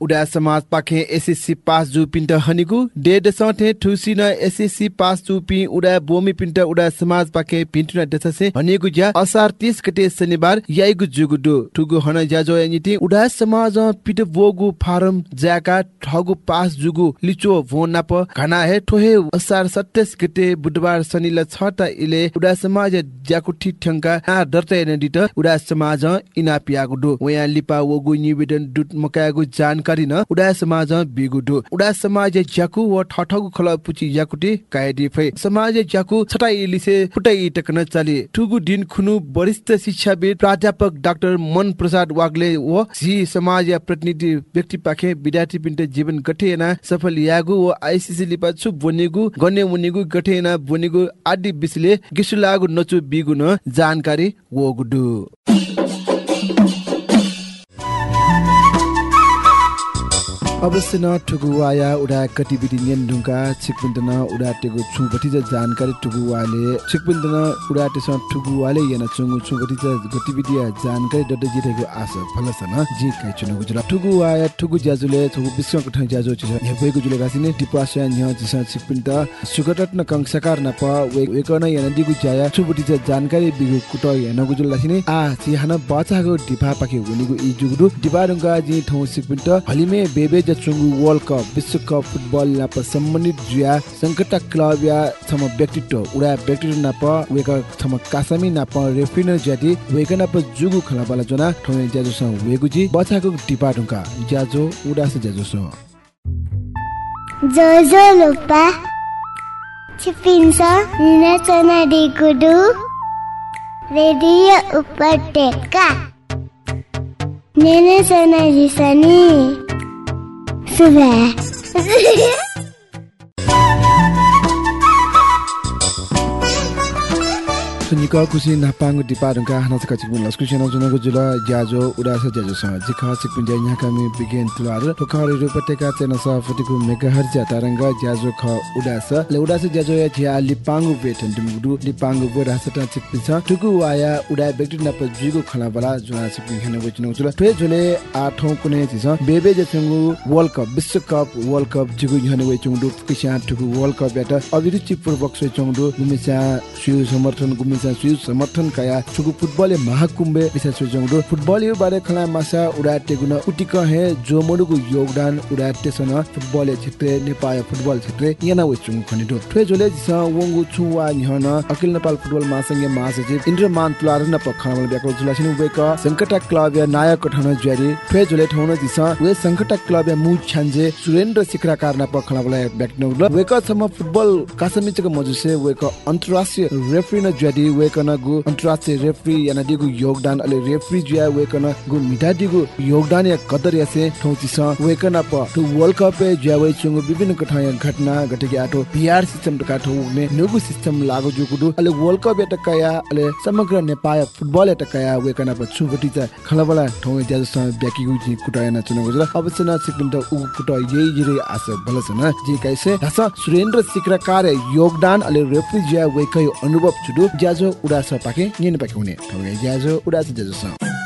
उडा समाज पाखे एसएससी पास जु पिन्ट हनिगु डेड सथे ठुसिन एसएससी पास जु पि उडा बोमी पिन्ट उडा समाज पाखे पिन्टुना दससे हनिगु ज्या असार 30 गते शनिबार याइगु जुगुडु ठुगु हन ज्याजो यानिति उडा समाज पिट बोगु फारम ज्याका ठगु पास जुगु लिचो भोनाप घना हे ठोहे असार 27 गते बुधबार शनिला छटा इले उडा समाज ज्याकु ठिठंका आ दर्ता नदित उडा समाज इना पियागु दु। वया लिपा वगु निवेदन दुत मकागु जान गरिन उडा समाज बिगुडु। उडा समाज ज्याकु व ठठगु खल पुची ज्याकुटी कायदि फै। समाज ज्याकु छटाइ लिसे फुटाइ टकन चाले। ठुगु दिन खुनु वरिष्ठ शिक्षाविद प्राध्यापक डाक्टर मन प्रसाद वाग्ले व जी समाज या प्रतिनिधि व्यक्ति पाखे विद्यार्थी पिन्ट जीवन गठेना सफल यागु व आइसिसी लिपा छु बोनेगु गन्ने मुनिगु गठेना बोनेगु आदि बिसले गिसुलागु नचु बिगु न जानकारी वगुडु। अवश्य न ठुगुवाया उडा गतिविधि नियन ढुङ्गा छिकपिन्तन उडा टेगु छु गति जानकारी ठुगुवाले छिकपिन्तन उडा टेस ठुगुवाले याना चुङु छु गति गतिविधि जानकारी दद जितेको आस फलसन जी kai chunu gujula ठुगु वाया ठुगु ज्याजुले ठुगु विश्व कठै ज्याजु छ हेबेगु जुले गासिने डिपासया न्य जिसा छिकपिन्त सुगतत्न कंसकार न प वेकन याना दिगु ज्याया छुबुति जानकारी बिगु कुट याना गुजुल लासिने आ छि हन बचागु डिपा पाके हुनिगु इ जुगुदु डिपा ढुङ्गा जी ठौ छिकपिन्त हलिमे बेबे चुङ्गु वर्ल्ड कप विश्वकप फुटबल नाप सम्बन्धित जुया संकट क्लब या थम व्यक्तित्व उडा व्यक्तित्व नाप वेक थम कासमी नाप रेफ्रिनर ज्याति वेक नाप जुगु खलाबाला जना ठोमे ज्याजो स वेगुजी बचाको टिपा ढुङ्का ज्याजो उडास ज्याजो स। जोजो लुपा छिपिन्छ निनाचना डिगुडु रेडियो उपत्यका निनाचना जिसनी 对呗，嘿嘿。निका कुसी नापाङ दिपा ढुङ्गा हाना चका चिकमिन लस्कु सेना जुनको जुल ज्याजो उडास ज्याजो जिख चिकमिन ज्या यहाँ कामी बिगेन तुलार ठोखार रुपटेका चेन स फटिकु मेगाहर ज्या तारंग ज्याजो ख उडास ले उडास ज्याजो या ज्या लिपाङ्गु बेठन दुमुगु लिपाङ्गु बो रासटा चिकमिन छ ठुकु वाया उडा व्यक्ति नप जुगु खला बला जुना चिकमिन हेन वचन जुल ठे जुले आठौं कुने चिस बेबे जसंगु वर्ल्ड कप विश्व कप वर्ल्ड कप जुगु हेन वचन दु किसा ठुकु वर्ल्ड कप बेटा अभिरुचि पूर्वक से चंगु गुमिसा सुयु समर्थन गुमिसा काया ठुकु फुटबल महाकुम्भे विशेष से चंगु फुटबल यो बारे खला मासा उडा टेगुन उटिक हे जो मडुगु योगदान उडा टेसन फुटबल क्षेत्र नेपाल फुटबल क्षेत्र याना वचन खनिदो ठे जोले जिस वंगु छुवा निहन अखिल नेपाल फुटबल महासंघ महासचिव इन्द्रमान तुलार न पखनामल ब्याको जुलासिन वेक संकटा क्लब या नायक ठन ज्यारी। ठे जोले ठौन जिस वे संकटा क्लब या मु छान्जे सुरेन्द्र सिक्राकार न पखनामल ब्याक नउल वेक सम्म फुटबल कासमिचक मजुसे वेक अन्तर्राष्ट्रिय रेफ्री न ज्यादी वेक न गु अन्तर्राष्ट्रिय रेफ्री याना दिगु योगदान अले रेफ्री ज्या वेक न गु मिटा दिगु योगदान या कदर यासे ठौ जिस वेक न प टु वर्ल्ड कप ए ज्या वे चंगु विभिन्न कथा या घटना घटेकी आठो पीआर सिस्टम टका ठौ ने नुगु सिस्टम लागु जुगुदु अले वर्ल्ड कप या टकाया अले समग्र नेपाल फुटबल या टकाया वेक न प छुगटी त खलबला ठौ ज्या जस ब्याकी गु जी कुटाया न चुनको जला अवश्य न सिकिन त उ कुटा ये ये आस भलसन जी कैसे सुरेन्द्र सिक्राकार योगदान अले रेफ्री ज्या वेकै अनुभव छुडु ज्याजो उडास पाके निन पाके हुने ठौगे ज्याजो उडास ज्याजो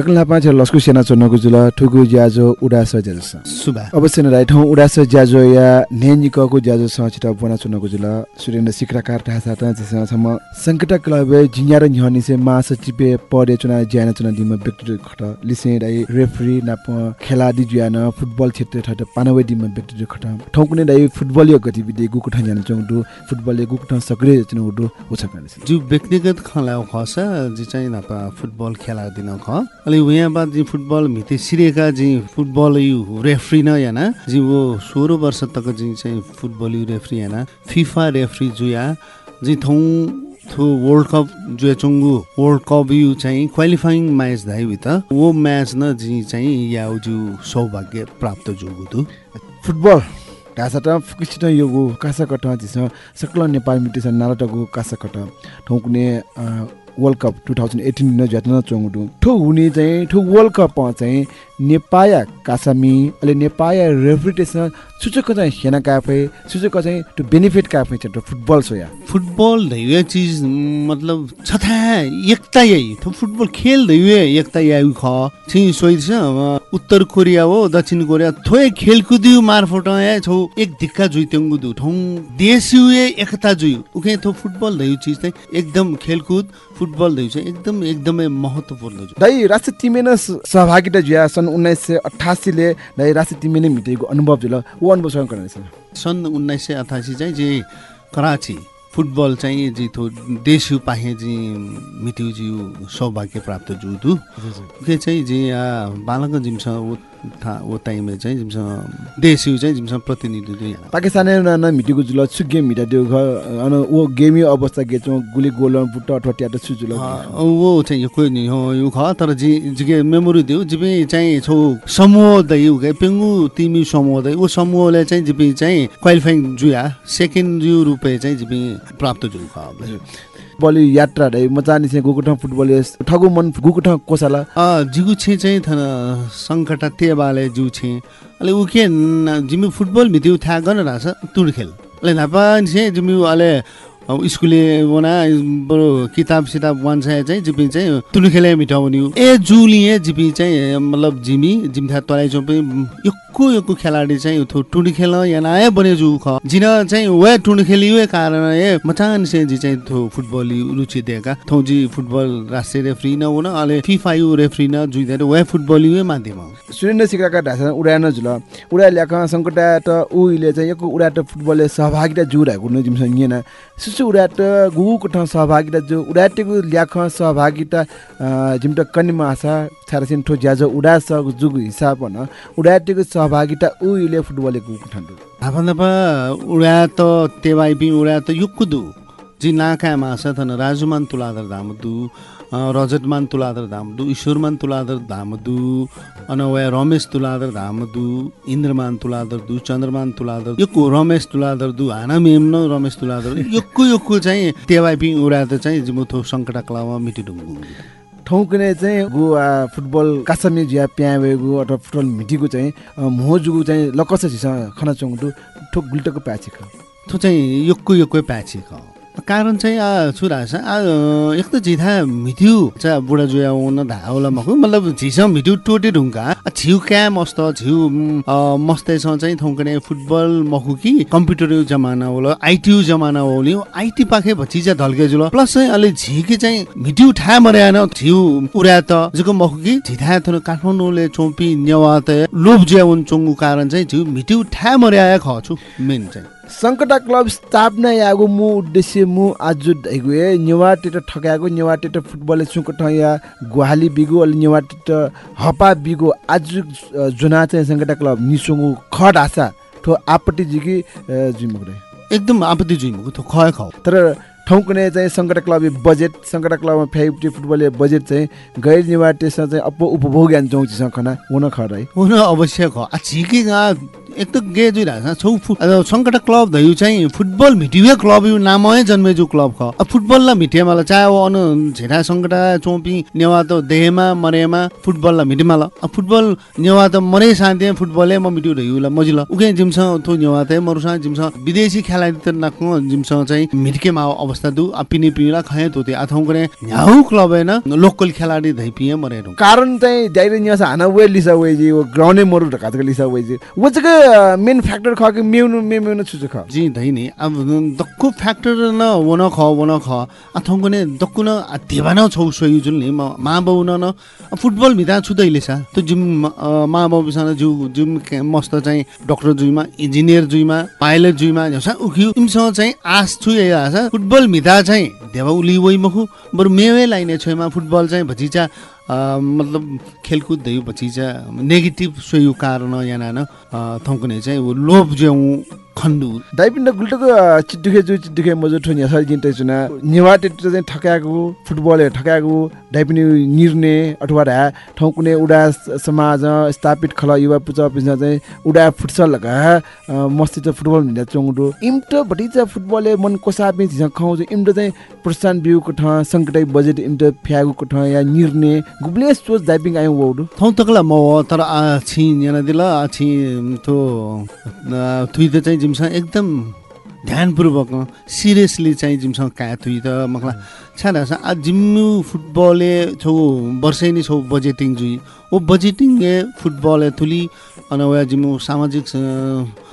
लकन लापा छ लस्कु सेना चोनको जुल ठुगु ज्याजो उडास ज्याजो सुबा। अवश्य न राइट हौ उडास ज्याजो या नेनिकको ज्याजो स छिट बना चुनको जुल सुरेन्द्र सिक्राकार ढासा त जसमा सम्म संकट क्लब जिन्या र से मास चिपे पडे चुना ज्यान चुना दिम व्यक्ति खट। लिसे दाइ रेफरी नाप खेलाडी ज्यान फुटबल क्षेत्र ठट पानवे दिम व्यक्ति खट। ठौकुने दाइ फुटबल गतिविधि गुकु ठान जान चौडु फुटबल गुकु ठान सक्रिय चुना उडु उछकाने जो व्यक्तिगत खला खस जी चाहिँ नापा फुटबल खेला दिन ख उहाँ बाद जी फुटबल भिते सिरेका जी फुटबल यु रेफ्री न याना जी वो सोह्र वर्ष तक जी चाहिँ फुटबल यु रेफ्री याना फिफा रेफ्री जुया जी थौ थो वर्ल्ड कप जो चुङ्गु वर्ल्ड कप यु चाहिँ क्वालिफाइङ म्याच धाइ वित वो म्याच न जी चाहिँ याउ जु सौभाग्य प्राप्त जुगु फुटबल ढासा त फुकिसित योगु कासा कट जिस सकल नेपाल मिटिस नालटगु कासा कट ठौकुने world cup two thousand eighteen न ज्यातना चोङडु ठो हुने चाहिँ ठो वर्ल्ड कप चाहिँ नेपाया कासामी अहिले नेपाया रेपुटेसन सुचक चाहिँ हेना काफे सुचक चाहिँ टु बेनिफिट काफे छ टु फुटबल सोया फुटबल धैवे चिज मतलब छथा एकता यही। तो फुटबल खेल धैवे एकता यही ख। छि सोइ छ उत्तर कोरिया हो दक्षिण कोरिया थोए खेलकुद मार्फत या छौ एक धिक्का जुइ तेंगु दु। ठौ देश युए एकता जुइ उके थो फुटबल धैउ चिज चाहिँ एकदम खेलकुद फुटबल धैउ चाहिँ एकदम एकदमै महत्त्वपूर्ण दाइ राष्ट्रिय टिमे न सहभागिता जुया सन् उन्नाइस सय अठासीले टिमे नै मिटेको अनुभव जुल। वो अनुभव सँग गर्ने छ सन् उन्नाइस सय अठासी चाहिँ जे कराची फुटबल चाहिँ जी थो देश पाहे जी मिट्यु जी सौभाग्य प्राप्त जुदु। के चाहिँ जे बालक जिम्स वो था वो टाइम में चाहिँ देश चाहिँ जिम्स प्रतिनिधित्व यहाँ पाकिस्तान न मिटेको जुल गेम मिटा दियो घ अन वो गेमी अवस्था गेचो गुली गोल बुट्टा अथवा ट्याट छु जुल वो चाहिँ यो कोही नि हो यो ख तर जी जिगे मेमोरी दियो जिबे चाहिँ छौ समूह दै उके पेंगु तिमी समूह दै वो समूहले चाहिँ जिबे चाहिँ क्वालिफाइङ जुया सेकेन्ड जु रुपे चाहिँ जिबे प्राप्त जु ख बलि यात्रा दै मचानी से गुकुठा फुटबल ठगु मन गुकुठा कोसाला जिगु छे चाहिँ थन संकट तेबाले जु छे। अले उके जिमी फुटबल भित्यो था गर्न राछ तुड खेल। अले नापा छे जिमी अले स्कुले वना बरु किताब सिताब वान चाहिँ जिपी चाहिँ तुलु खेले मिठाउने। ए जुलिए जिपी चाहिँ मतलब जिमी जिम्था तलाई चोपे यक्को यक्को खेलाडी चाहिँ थो टुडी खेल याना ए बने जु ख। जिन चाहिँ वे टुडी खेलियो कारण ए मचान से जी चाहिँ थो फुटबल रुचि दिएका थौ जी। फुटबल राष्ट्रिय रेफ्री न हुन अले फिफा यु रेफ्री न जुइदा वे फुटबल यु माध्यम सुरेन्द्र सिक्राका ढासा उडान जुल। उडा ल्याक संकटा त उहिले चाहिँ यको उडा त फुटबलले सहभागिता जुराएको न जिमसँग निएन। सुसु उडाट गुगुको ठाउँ सहभागिता जो उडाटेको ल्याख सहभागिता जिमटा कन्निमा आशा छारसिन ठो ज्याजो उडा स जुगु हिसाब न उडाटेको सहभागिता उहिले फुटबलले गुगु ठान्डु। आफन्दा उडा त तेवाइ पि उडा त युक्कुदु। जी नाकामा छ थन राजुमान तुलाधर धामदु रजतमान तुलाधर धामदु ईश्वरमान तुलाधर धामदु अनवय रमेश तुलाधर धामदु इन्द्रमान तुलाधर दु चन्द्रमान तुलाधर यक्कु रमेश तुलाधर दु हाना मेम न रमेश तुलाधर यक्कु यक्कु चाहिँ तेवाइपि उडा त चाहिँ जिमुथो सङ्कटा क्लावा मिटिडुङ्गु ठाउँकने चाहिँ गु आ, फुटबल कासमी जिया प्यावेगु अथवा फुटबल मिटिगु चाहिँ मोजुगु चाहिँ लकस खना चोङडु ठोक गुल्टको प्याचिक थो चाहिँ यक्कु यक्कु प्याचिक कारण चाहिँ आ एक त झिथा मिथ्यु चाहिँ बुढा जुया उन धावला मखु मतलब झिस मिथ्यु टोटे ढुङ्गा छिउ क्या मस्त छिउ मस्तैसँग चाहिँ थौकने फुटबल मखु कि कम्प्युटर जमाना होला आइटी जमाना होली आइटी पाखे चाहिँ ढल्के जुल। प्लस चाहिँ अलि झिकी चाहिँ मिथ्यु ठा मर्यान छिउ उरा त जको मखु कि झिथा काठमाडौँले चौपी नेवा त लोभ ज्या उन चोङ्गु कारण चाहिँ झिउ मिथ्यु ठा मर्याया खछु मेन चाहिँ। सङ्कटा क्लब स्थापना यागु मु उद्देश्य मु आज ढैगु ए। नेवा टेट ठकागु नेवा टेट फुटबल सुक ठया गुहाली बिगु अल नेवा टेट हपा बिगु आज जुना चाहिँ सङ्कटा क्लब निसुङु खट आशा ठो आपट्टि जिकी जिमुग्रे। एकदम आपत्ति जुइमुको थो खय खाऊ। तर ठाउँकुने चाहिँ सङ्कटा क्लब बजेट सङ्कटा क्लबमा फ्याइभ फुटबल बजेट चाहिँ गैर निवाटेसँग चाहिँ अप उपभोग चौचीसँग खना हुन खराइ हुन अवश्य ख। आ छिके एक त गे जुइरहेको छ छौ अब सङ्कटा क्लब धयु चाहिँ फुटबल मिटिवे क्लब यु नामै जन्मेजु क्लब ख। अब फुटबल ल मिटिएमा ल चाहे वो अनु झेरा सङ्कटा चोपी नेवा त देहमा मरेमा फुटबल ल मिटिमा ल। अब फुटबल नेवा त मरे शान्ति फुटबलै म मिटिउ धयु ल मजिल उके जिमस थो नेवा त मरुसा जिमस विदेशी खेलाडी त नाक्नु जिमस चाहिँ मिटकेमा अवस्था दु आ पिने पिला खए तोते अथौ करे न्याउ क्लब हैन लोकल खेलाडी धै पिए मरे कारण चाहिँ डाइरे निवास हाना वे लिसा वेजी वो ग्राउन्डै मरु ढकातको लिसा वेजी वो चाहिँ मेन फ्याक्टर ख कि मेउनु मे मेउनु छुछु ख। जी धै नि। अब दक्कु फ्याक्टर न वन ख वन ख। अथौ कने दक्कु न देवा न छौ सोयु जुल नि। म बाउ न न फुटबल भिता छुदैले सा त्यो जिम मा बाउ बिसान जु जिम मस्त चाहिँ डक्टर जुइमा इन्जिनियर जुइमा पाइलट जुइमा जसा उखिउ। इमसँग चाहिँ आस छु या आसा। फुटबल भिता चाहिँ देवा उली वइ मखु बरु मेवे लाइने छैमा फुटबल चाहिँ भचिचा मतलब खेलकुद धयु भचिचा नेगेटिभ सोयु कारण याना न थौकने चाहिँ वो लोभ ज्याउ खण्डु दाइपिन्ड गुल्टको चिड्डुखे जु चिड्डुखे मजु ठुनि असर जिन्टे चुना निवा टेट चाहिँ ठकाएको फुटबल ठकाएको दाइपिनि निर्ने अथवा ढा ठाउँ कुनै उडा समाज स्थापित खल युवा पुचा पिसा चाहिँ उडा फुटसल लगा मस्ती चाहिँ फुटबल भिन्दा चोङडो इम्ट भटी चाहिँ फुटबलले मन कोसा पि झिस खाउ चाहिँ इम्ट चाहिँ प्रोत्साहन बिउको ठ सङ्कटै बजेट इम्ट फ्यागुको ठ या निर्ने गुब्ले सोच दाइपिङ आयौँ वौडु थौ तकला म तर आ छि याना दिल आ छि तो थुइ त चाहिँ जिमसँग एकदम ध्यानपूर्वक सिरियसली चाहिँ जिमसँग का थुइ त मखला। छाडा छ आ जिम्मु फुटबले छौ वर्षै छौ बजेटिङ जुइ ओ बजेटिङ ए फुटबल ए थुली अन वया जिम्मु सामाजिक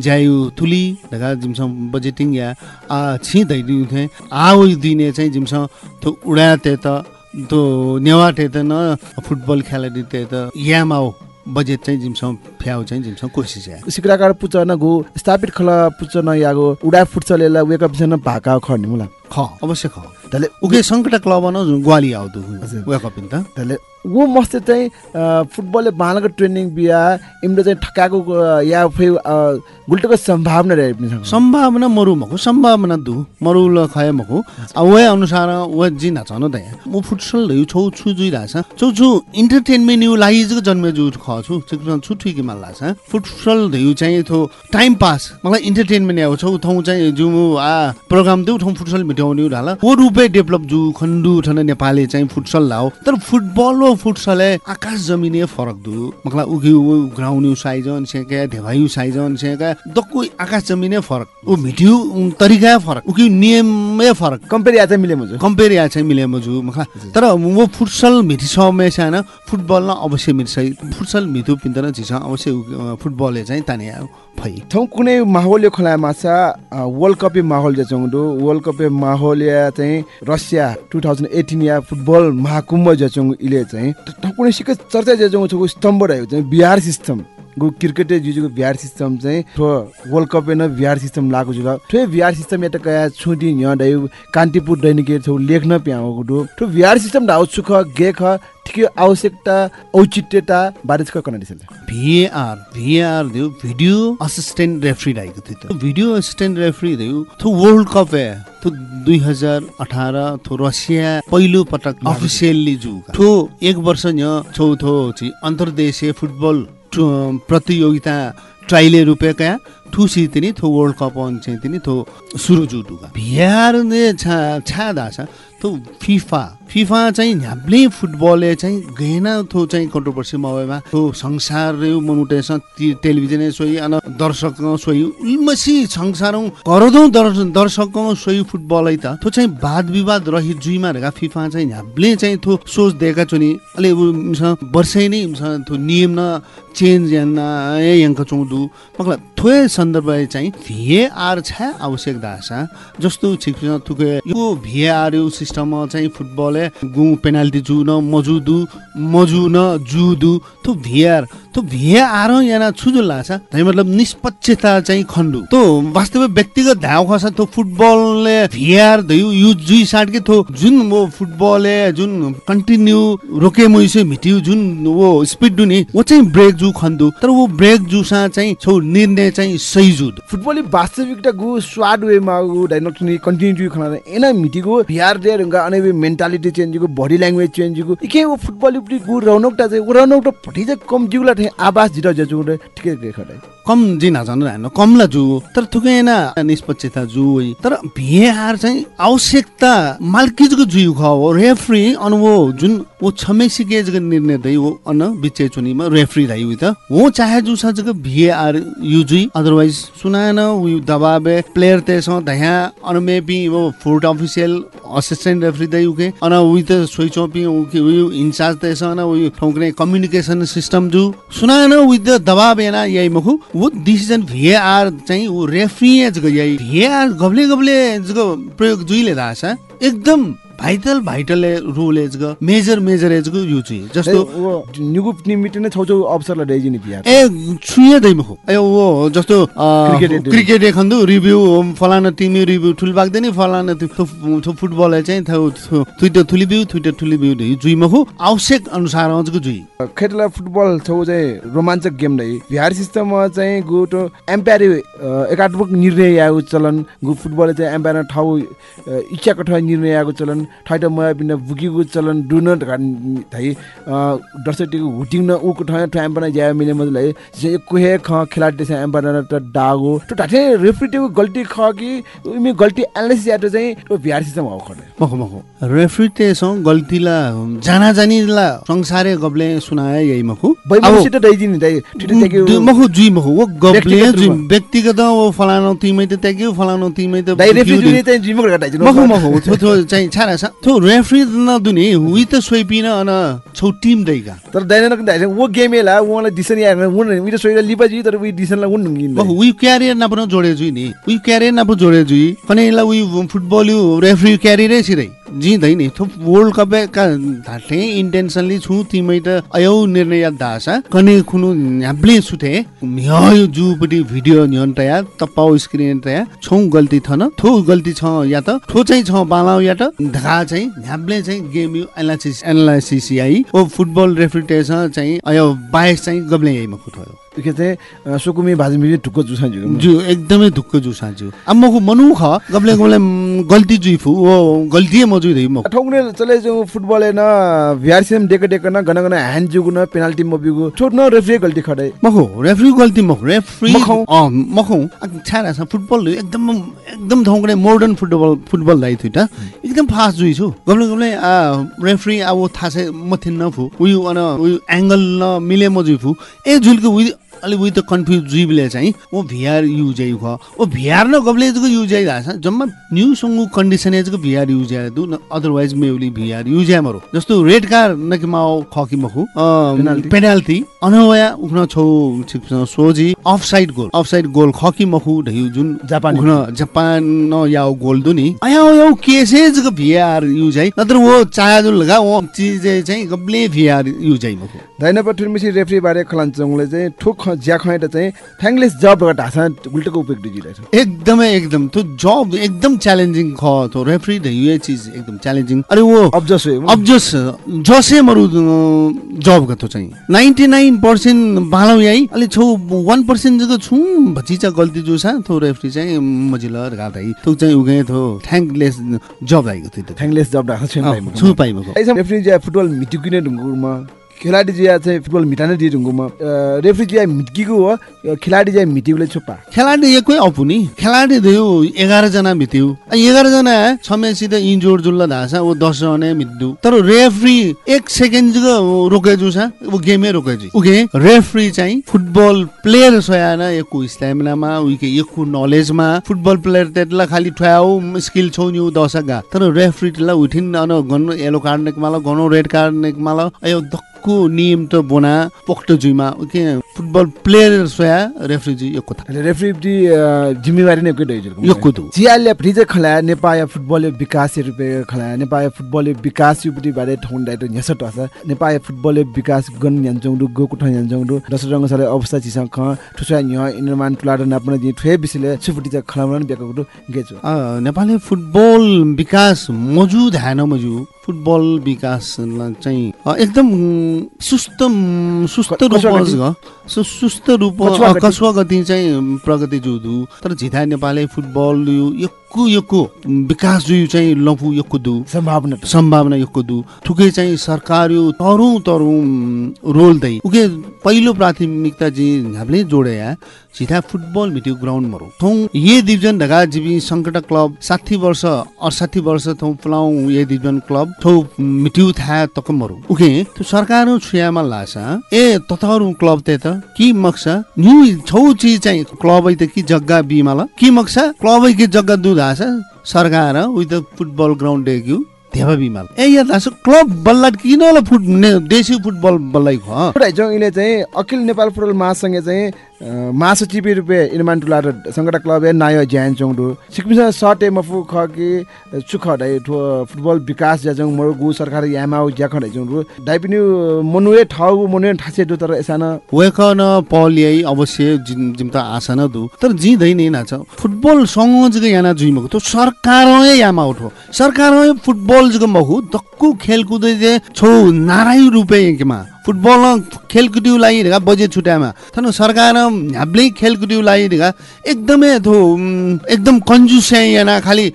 ज्यायु थुली ढका जिमसँग बजेटिङ या आ छि थे। आ उइ दिने चाहिँ जिमसँग तो उडाते त तो नेवाटे त न फुटबल खेलाडी ते त यामाओ बजेट चाहिँ जिमसँग फ्याउ चाहिँ जिमसँग कोसिस या सिक्राकार पुच न गो स्थापित खल पुच न यागो उडा फुटसलेला वेकअप जन भाका खर्ने मुला। ख। अवश्य ख। तले उके सङ्कटा क्लब न जुन ग्वाली आउँदो। वेकअप त तले वो मस्त चाहिँ फुटबलले बालको ट्रेनिङ बिया इम्रो चाहिँ ठकाको अ, या फे अ, गुल्टोको सम्भावना रहे पनि सम्भावना मरु मखु सम्भावना दु मरु ल खय मखु। आ वे अनुसार वे जिना छ न त म फुटसल छु छौ छु जुइ छ छौ छु इन्टरटेनमेन्ट यु लागि जन्मे जु ख छु। चिक्न छु ठिक मान लाग्छ फुटसल धयु चाहिँ थो टाइम पास मलाई इन्टरटेनमेन्ट आउ छौ थौ चाहिँ जु आ प्रोग्राम देउ थौ फुटसल मिटाउने ढाल वो रुपे डेभलप जु खण्डु ठन नेपाली चाहिँ फुटसल लाओ तर फुटबल र फुटसल आकाश जमिने फरक दु। मखला उगी ग्राउन्ड साइज सेका ढेवायु साइज सेका दक्कु आकाश जमिने फरक। ऊ मिठ्यु उम, तरिका फरक उकी नियमै फरक। कम्पेयर या चाहिँ मिले मुझे कम्पेयर या चाहिँ मिले मजु मखला। तर वो फुटसल समय छैन फुटबल न अवश्य मिर्छ फुटसल मिथु पिन्तन छिस अवश्य उ- फुटबलले चाहिँ ताने फै कुनै माहौल यो खोला माछा वर्ल्ड कप माहौल जे वर्ल्ड कप माहौल या चाहिँ रसिया टु थाउजन्ड एटिन या फुटबल महाकुम्भ जे चोङ इले चाहिँ कुनै सिक चर्चा जे चोङ छको स्तम्भ रह्यो चाहिँ बिहार सिस्टम क्रिकेट जुजुको भिआर सिस्टम चाहिँ ठो वर्ल्ड कप न भिआर सिस्टम लागु जुल ठो भिआर सिस्टम एटा कया छुटी न्य दयु कान्तिपुर दैनिक छौ लेख्न प्याउ गुडु। ठो भिआर सिस्टम डाउ सुख गे ख ठिकै आवश्यकता औचित्यता बारिश क कन दिसल भिएआर भिएआर दियो भिडियो असिस्टेन्ट रेफ्री रहेको थियो त। भिडियो असिस्टेन्ट रेफ्री दियो थो वर्ल्ड कप ए थो दुई हजार अठार थो रसिया पहिलो पटक अफिसियल्ली जु थो एक वर्ष न्य छौ थो छि अन्तर्देशीय फुटबल प्रतियोगिता ट्राइले रुपेका ठुसी तिनी थो वर्ल्ड कप अन तिनी थो सुरु जुटुका भिआर ने छा छा। दासा थो फिफा फिफा चाहिँ ह्याब्ले फुटबलले चाहिँ गएन थो चाहिँ कन्ट्रोभर्सी मवेमा थो संसार मनुटेस ती टेलिभिजन सोही अन दर्शक सोही मसी संसारौँ करदौँ दर्श दर्शक सोही फुटबल त। थो चाहिँ वाद विवाद रही जुइमा रहेका फिफा चाहिँ ह्याब्ले चाहिँ थो सोच दिएका छु नि। अहिले वर्षै नै थो नियम न चेन्ज यङ्क चौधु। मतलब थोए सन्दर्भ चाहिँ भिएआर छ आवश्यक दासा जस्तो छिक थुके यो भिएआर सिस्टम चाहिँ फुटबल गु पेनाल्टी जु न मजुदु मजु न जुदु तो भिआर तो भिएआर याना छुजु लाछ tai मतलब निष्पक्षता चाहिँ खण्डु। तो वास्तविक व्यक्तिगत धाव खस तो फुटबलले भिआर दयु यु जुइ साट के थो जुन वो फुटबलले जुन कन्टिन्यू रोके मुइसे मिटिउ जुन वो स्पिड दुनी वो चाहिँ ब्रेक जु खण्डु। तर वो ब्रेक जुसा चाहिँ छौ निर्णय चाहिँ सही जुद। फुटबल वास्तविकता गु स्वाद वे मा गु डाइनोक्स नि कन्टिन्युटी खना एना मिटिगो बिहार दे रंगा अने वे मेन्टालिटी चेन्ज गु बॉडी ल्याङ्ग्वेज चेन्ज गु। इके वो फुटबल उपरि गु रौनकटा चाहिँ रौनकटा फटी चाहिँ कम जिउला थे आवाज जिरो जजु ठिकै गए खडै कम जिना झन् होइन कमला जु। तर थुकैन निष्पक्षता जु तर भिएआर चाहिँ आवश्यकता मालकिजको ख हो रेफ्री अन वो जुन वो छमे सिकेजको निर्णय दै वो अन बिचे चुनीमा रेफ्री दै हुइ त। वो चाहे जु छ जको भिएआर यु जुइ। अदरवाइज सुनान उ दबाबे। प्लेयर तेस दया अन मे बी वो फुट अफिसियल असिस्टेन्ट रेफ्री दै उके। अन उइ त सोइ चोपी उइ इन्चार्ज तेस अन उइ ठौक्ने कम्युनिकेसन सिस्टम जु। सुनान उइ त दबाब एना यही मखु। वो डिसिजन भिएआर चाहिँ ऊ रेफ्री यही भिएआर गब्ले गब्ले प्रयोग जुइले दाछ एकदम भाइटल भाइटल रोल एजको मेजर मेजर एजको यु चाहिँ जस्तो वो निगु निमिट नै छौ छौ अवसरलाई दैजि नि बिहार ए छुए दैम हो ए वो जस्तो क्रिकेट हेर्दै। क्रिकेट खन्दु रिभ्यू फलाना तिमी रिभ्यू ठुल बाग्दै नि फलाना ति- थु थु फुटबल चाहिँ थुइट थुली बिउ थुइट ठुली बिउ दै। जुइमा हो आवश्यक अनुसार अझको जुइ खेतला फुटबल छौ चाहिँ रोमाञ्चक गेम दै। बिहार सिस्टममा चाहिँ गु टो एम्पायर एकात्मक निर्णय यागु चलन। गु फुटबल चाहिँ एम्पायर ठाउँ इच्छाको ठाउँ निर्णय यागु चलन। ठाइट मया बिना बुकीको चलन डुन धाइ दर्शकटीको हुटिङ न उको ठाउँ ठाउँ एम्पायर ज्या मिले मजले जे कुहे ख खेलाडी चाहिँ एम्पायर त डागो। तो ठाठे रेफ्रीटीको गल्ती ख कि उमी गल्ती एनालिसिस याटो चाहिँ तो बिहार सिस्टम हो खडे मखो मखो। रेफ्री तेसँग गल्तीला जाना जानीला संसारे गब्ले सुनाए यही मखु। बैमानिसित दैजि नि दाइ ठिटो दु- मखु जुइ मखु वो गब्ले जुइ। व्यक्तिगत वो फलानो तिमै त त्याग्यो फलानो तिमै त दाइ रेफ्री जुने चाहिँ जिमक घटाइदिनु मखु मखु थो थो चाहिँ छाडा छ थो रेफ्री न दुनि हुइ त सोइपिन अन छौ टिम दैगा। तर दैनक दाइ वो गेम एला उहाँलाई दिसन या उन उयो सोइला लिपाजी तर उयो दिसनलाई उन नुङ्गिन मखु उइ क्यारियर नापन जोडे जुइ नि उइ क्यारियर नाप जोडे जुइ कनेला उइ फुटबल यु रेफ्री क्यारियरै छिरै जिँदै नि थो वर्ल्ड कप का धाटे इन्टेन्सनली छु तिमै त अयौ निर्णय दासा कने खुनु ह्याब्ले सुथे। म्यायो जुपट्टि भिडियो न्यन तया तपाउ स्क्रिन तया छौ गल्ती थन थो गल्ती छ या त थो चाहिँ छ बालाउ या त। धा चाहिँ ह्याब्ले चाहिँ गेम यु एनालाइसिस एनालाइसिस याइ ओ फुटबल रेफ्रिटेस चाहिँ अयो बायस चाहिँ गब्ले याइ मखु थयो के चाहिँ सुकुमी भाजी मिली ढुक्क जुसा जु जो एकदमै ढुक्क जु। साँझु अब मखु मनु ख गब्ले गब्ले म, गल्ती जुइ फु। ओ गल्ती मजु दै मखु ठौकुने चले जो फुटबल न भिआर सिस्टम डेक डेक न गन गन ह्यान्ड जुगु न पेनाल्टी मबिगु छोट न रेफ्री गल्ती खडे। मखु रेफ्री गल्ती मखु रेफ्री मखौ। अँ मखौ। छाडा छ फुटबल एकदम एकदम धौकडे मोडर्न फुटबल फुटबल दाइ थुइटा एकदम फास्ट जुइ छु। गब्ले गब्ले आ रेफ्री अब थाहा छ मथिन नफु उयो अन उयो एङ्गल न मिले म जुइ फु। ए झुल्को उयो त कन्फ्युज जुइबले चाहिँ ओ भिआर युज आइ ख। ओ भिआर न गब्ले जको युज आइ छ। जम्मा न्यू सङ्गु कन्डिसन एजको भिआर युज आइ दु अदरवाइज मेउली भिआर युज आइ मरो जस्तो रेड कार्ड न कि माओ ख कि मखु. पेनाल्टी अनवया उख्न छौ छिक्छ सोझी। Offside goal offside goal खकी मखु ढयु जुन जापानी। उख्न जापान न याओ गोल दुनी। अया यो केसेज ग भिआर युज है नत्र वो चाया जुन लगा वो चीज चाहिँ गब्ले भिआर युज है मखु दैन पठुरमिसी रेफ्री बारे खलाञ्चङले चाहिँ ठोक ख- ज्या खैट चाहिँ फ्याङ्लेस जबबाट ढाँसा उल्टोको उपयोग दिइरहेछ एकदमै एकदम त्यो जब एकदम च्यालेन्जिङ ख तो रेफ्री ढयु चिज एकदम च्यालेन्जिङ अरे वो अब्जस हो अब जस मरु जब गतो चाहिँ। नाइन्टी नाइन पर्सेन्ट बालौ यही अलि छौ वान पर्सेन्ट जग्गा छु भचिचा गल्ती जो छ थो रेफ्री चाहिँ मजिलो गादै तो चाहिँ उगे थो थ्याङ्कलेस जब आएको थियो त्यो फ्याङ्लेस जब ढाँसा छेन छु। रेफ्री फुटबल मिटिकिने ढुङ्गुरमा खेलाडी जिया चाहिँ फुटबल मिटाने दिए ढुङ्गुमा रेफ्री जिया मिट्कीको हो खेलाडी जिया मिटिउले छुप्पा। खेलाडी एकै अपुनी खेलाडी थियो एघारजना मित्यु एघारजना छमेसित इन्जोर जुल्ल धासा ऊ दसजना मित्यु तर रेफ्री एक सेकेन्ड जग रोकेजु छ ऊ गेमै रोकेजु। उके रेफ्री चाहिँ फुटबल प्लेयर सोयान एकको स्ट्यामिनामा उके एकको नलेजमा फुटबल प्लेयर त्यसलाई खालि ठ्याउ स्किल छौ नि दशका तर रेफ्रीलाई उठिन अन गनु येलो कार्ड नेकमाला गनु रेड कार्ड नेकमाला अयो नियम त बोना पोक्ट जुइमा उके फुटबल प्लेयर सोया रेफ्री जी यो अहिले रेफ्री जी जिम्मेवारी नै एकै दैजल यो कुदु? जियाले फ्रिज खलाया नेपाल फुटबल विकास रुपे खलाया। नेपाल फुटबल विकास युपटी बारे ठौन डाइटो न्यासट हस नेपाल फुटबल विकास गन न्यान्चौं दु गो कुठ न्यान्चौं दु दस रंग साले अवस्था चिसा ख ठुसा न्य इनमान टुलाड नापन जि ठे बिसले सुपटी चाहिँ खलाउन बेको दु अ, नेपाली फुटबल विकास मजु ध्यान मजु। फुटबल विकास चाहिँ एकदम सुस्त सुस्त क- कसुवा रूप गति? ग। सु- सुस्त रूप कछुवा गति? चाहिँ प्रगति जुदु तर झिथा नेपाली फुटबल यो यक्कु यक्कु विकास जुयु चाहिँ लफु यक्कु दु। सम्भावना। सम्भावना यक्कु दु। थुकै चाहिँ सरकार यो तरौँ तरौँ रोल दै। उके पहिलो प्राथमिकता जी हामीले जोडे या सीधा फुटबल मिट्यो ग्राउन्ड मरौ थौ ये डिभिजन ढगा जीवी संकट क्लब साठी वर्ष अडसाठी वर्ष थौ फुलाउ ये डिभिजन क्लब थौ मिट्यु था तक मरौ उके तो सरकार छुयामा लासा ए तथारु क्लब ते त कि मक्सा? न्यू छौ चीज चाहिँ क्लब त कि जग्गा बिमाला? कि मक्सा? क्लब कि जग्गा दुध? आसा सरकार विथ फुटबल ग्राउन्ड डेग्यु देवा बिमाल। ए या दास क्लब बल्ला किन होला फुट देशी फुटबल बल्लाई ख यिनले चाहिँ अखिल नेपाल फुटबल महासङ्घले चाहिँ महासचिव रूपे इनमान टुलाड सङ्गठा क्लब ए नायो ज्यान चौडु सिक्मिसा सटे मफु ख कि सुख डाइ फुटबल विकास ज्याजङ मरु गु सरकार यामाउ ज्या खडै चौडु डाइपिनु मनुए ठाउ मनुए ठासे दु तर एसाना। वेक न पल यही अवश्य जिम त न दु। तर जिँदै नै नाच। फुटबल सँग जग याना जुइमको तो सरकार यामा उठो सरकार फुटबल जग महु दक्कु खेलकुद जे छौ नाराई रुपे केमा फुटबल खेलकुद लागि ढेगा बजेट छुट्यामा थन सरकार हाब्ले खेलकुद लागि ढेगा एकदमै थो एकदम कन्जुस याना खालि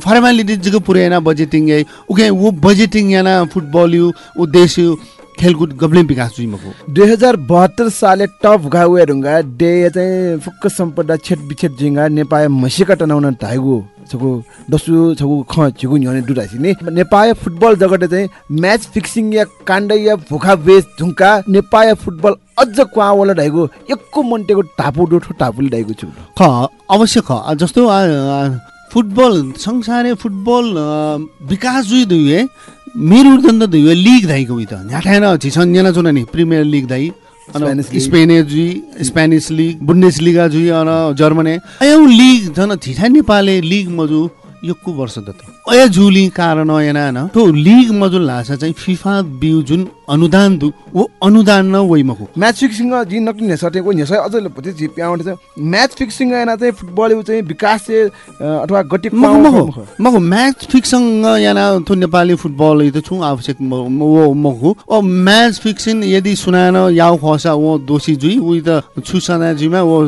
फर्मालिटी जग पुऱ्याएन बजेटिङ यही उके वो बजेटिङ याना फुटबल यु उद्देश्य खेलकुद गब्ले विकास जुइमको दुई हजार बहत्तर साले टप घाउ ढुङ्गा डे चाहिँ फुक्क सम्पदा छेट बिछेट जिङ्गा नेपाल मसिका टनाउन ढाइगु छगु दसु छगु ख छिगु न्यने दुरासी नि। नेपाल फुटबल जगत चाहिँ म्याच फिक्सिङ या काण्ड या भुखा बेस झुङ्का नेपाल फुटबल अझ क्वावला ढाइगु। एकको मन्टेको टापु डोठो टापुले ढाइगु छु ख अवश्य ख। जस्तो फुटबल संसारे फुटबल विकास जुइ दुए मेरो दुए लिग धाइको उयो त। न्याठाएन छिसन न्याना चुना नि प्रिमियर लिग लिग। स्पेनिस जुई स्पेनिस लिग बुन्डेस लिगा जुई अन जर्मनी। अयौ लिग झन छिठा नेपालले लिग मजु यक्कु वर्ष त? अय जुली कारण एना न तो लिग मजु लासा चाहिँ फिफा बिउ जुन अनुदान दु वो अनुदान न वइमको म्याच फिक्सिङ जी नक्की नेसटे को नेसै अझ भति जी प्याउट छ। म्याच फिक्सिङ एना चाहिँ फुटबल उ चाहिँ विकास अ, अथवा गति क्वाउ मगो म्याच फिक्सँग याना थो नेपाली फुटबल यो त छु आवश्यक वो मगो ओ म्याच फिक्सिङ यदि सुनान याउ खसा वो दोषी जुई उही त छुसना जुइमा वो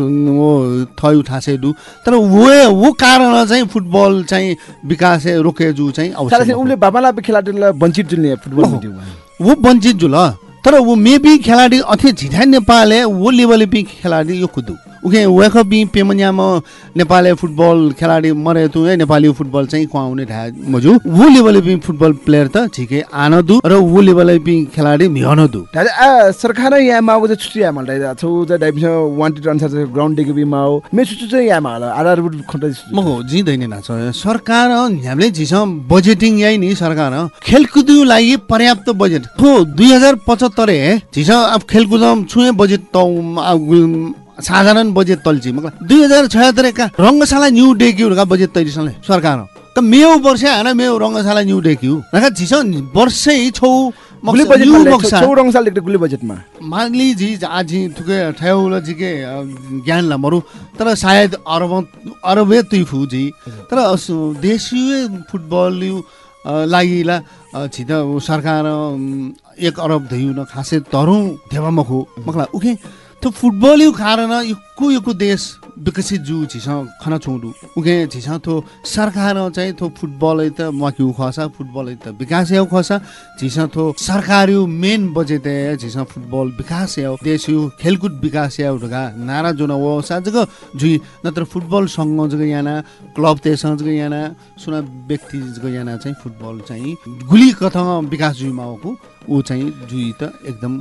वो थय उठासे दु तर वो वो कारण चाहिँ फुटबल चाहिँ विकास रोके जु चाहिँ चाहिँ उनले बाबाला खेलाडीलाई वञ्चित जुल्ने फुटबल वो वञ्चित जुल तर वो मे बी खेलाडी अथे झिठा नेपालले वो लेभल खेलाडी यो कुदु उखे वेकअप बि पेमन्यामा नेपाली फुटबल खेलाडी मरे तु है नेपाली फुटबल चाहिँ खुवाउने ढा मजु वो लेभल बि फुटबल प्लेयर त ठिकै आन दु र वो लेभल बि खेलाडी मिहन दु दादा आ सरकार यहाँ मागो चाहिँ छुट्टी मलाई छौ चाहिँ डाइबिस वान्टेड अनुसार ग्राउन्ड डेको बि माओ मे छुट्टी चाहिँ यहाँ आधारभूत खन्ड मगो जिँदैन नाच सरकार हामीले झिस बजेटिङ यही नि सरकार खेलकुद लागि पर्याप्त बजेट हो दुई हजार पचहत्तर हे झिस अब खेलकुद छुए बजेट त साधारण बजेट तल्ची मतलब दुई हजार छयत्तर का रङ्गशाला न्यू डेक्युका बजेट तैरिसले सरकार मेउ वर्ष हाना मेउ रङ्गशाला न्यू डेक्यु रका झिस वर्षै छौ गुली बजेट गुली बजेटमा माग्ली जी आजी थुके जिके ज्ञान लामहरू तर सायद अरब अरबे तुइफु जी तर देशीय फुटबल लागि ला छित सरकार एक अरब धयु न खासे तरौँ धेवा मखो मखला उखे तो फुटबल यु कारण युक्कु युक्कु देश विकसित जु छिस खन छोडु। उखे छिस थो सरकार चाहिँ थो फुटबल त मक्यु खसा फुटबल त विकास याउ खसा। झिस थो सरकार यु मेन बजेट झिस फुटबल विकास याउ देश यु खेलकुद विकास याउ ढगा नारा जुन वो साजग जुई नत्र फुटबल सँग जग याना क्लब तेसँग जग याना सुना व्यक्ति जग याना चाहिँ फुटबल चाहिँ गुली कथा विकास माओको ऊ चाहिँ जुई त एकदम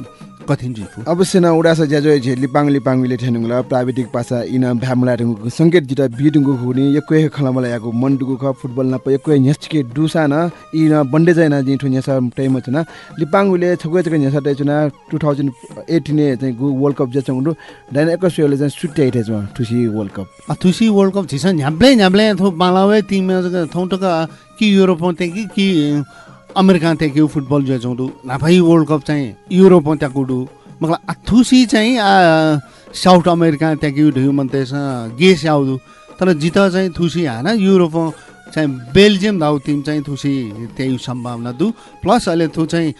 कठिन जुई फु अवश्य न उडास ज्याजो झे लिपाङ लिपाङले ठेनुङला प्राविधिक पासा इन भ्यामला ढुङ्गु सङ्केत जिता बिडुङ्गु हुने यक्वे खलमला याको मन डुगु ख फुटबल न प यक्वे न्यस्के डुसा न इन बन्डे जैन जि ठु न्यसा टाइम छना लिपाङले छगु छगु न्यसा टाइ छना 2018 ने चाहिँ गु वर्ल्ड कप जे चंगु दाइन एक सेले चाहिँ सुट्टी आइथे छ ठुसी वर्ल्ड कप। थुसी वर्ल्ड कप झिस झ्याम्प्ले झ्याम्प्ले थो बालावे टिम थौ टक कि युरोप ते कि कि अमेरिका कि फुटबल चौडु नाफाई वर्ल्ड कप चाहिँ युरोप त्यहाँ कुडु मगला थुसी चाहिँ साउथ अमेरिका त्यहाँ कि ढिउ मन्तेस गेस आउँदु। तर जित चाहिँ थुसी हान युरोप चाहिँ बेल्जियम धाउ टिम चाहिँ थुसी त्यही सम्भावना दु। प्लस अहिले थु चाहिँ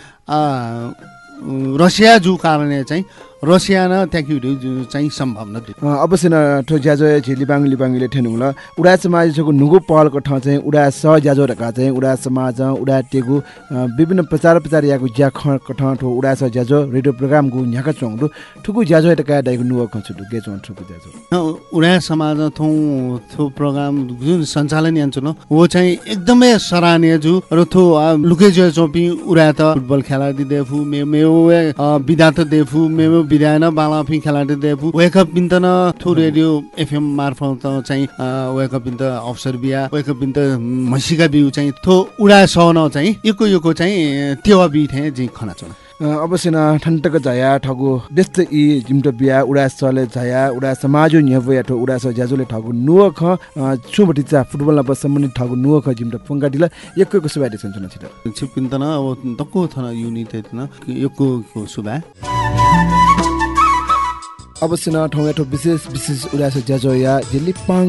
रसिया जु कारणले चाहिँ रसिया न त्यहाँ कि चाहिँ सम्भावना अवश्य न ठो ज्याजो झे लिपाङ लिपाङले ठेनुङला उडा समाज छगु नुगु पहलको ठाउँ चाहिँ उडा स ज्याजो ढका चाहिँ उडा समाज उडा टेगु विभिन्न प्रचार प्रचार याको ज्या ख ठाउँ ठो उडा स ज्याजो रेडियो प्रोग्राम गु न्याका चोङदु ठुकु ज्याजो एटका दाइगु नुव खछु गे चोङ ठुकु ज्याजो? उडा समाज थौ थो प्रोग्राम जुन सञ्चालन यान्छु न वो चाहिँ एकदमै सराहनीय जु र थो लुके चोपी उडा त फुटबल खेलाडी देफु मे बिदा त देफु मेमो बिदायन बाला फि खेलाडी देफु वेकअप बिन त न थो रेडियो एफएम मार्फत चाहिँ वेकअप बिन त अवसर बिया। वेकअप बिन त मसिका बिउ चाहिँ थो उडा सहन चाहिँ यको यको चाहिँ टेवा बि थे जी खना अ, अवश्य न ठन्टक झया ठगु व्यस्त इ जिमट बिया उडा सले झया उडा समाजो न्यव या ठो उडा स ज्याजोले ठगु नुव ख छुबटी चा फुटबल न सम्बन्धित ठगु नुव ख जिमट फंगाटिला एकको सुबाइटे छन् छिट। छिपिन त न अब तक्को थन युनिट न यको सुबा। अवश्य न ठौ ठो विशेष विशेष उडास ज्याजो या जे लिपाङ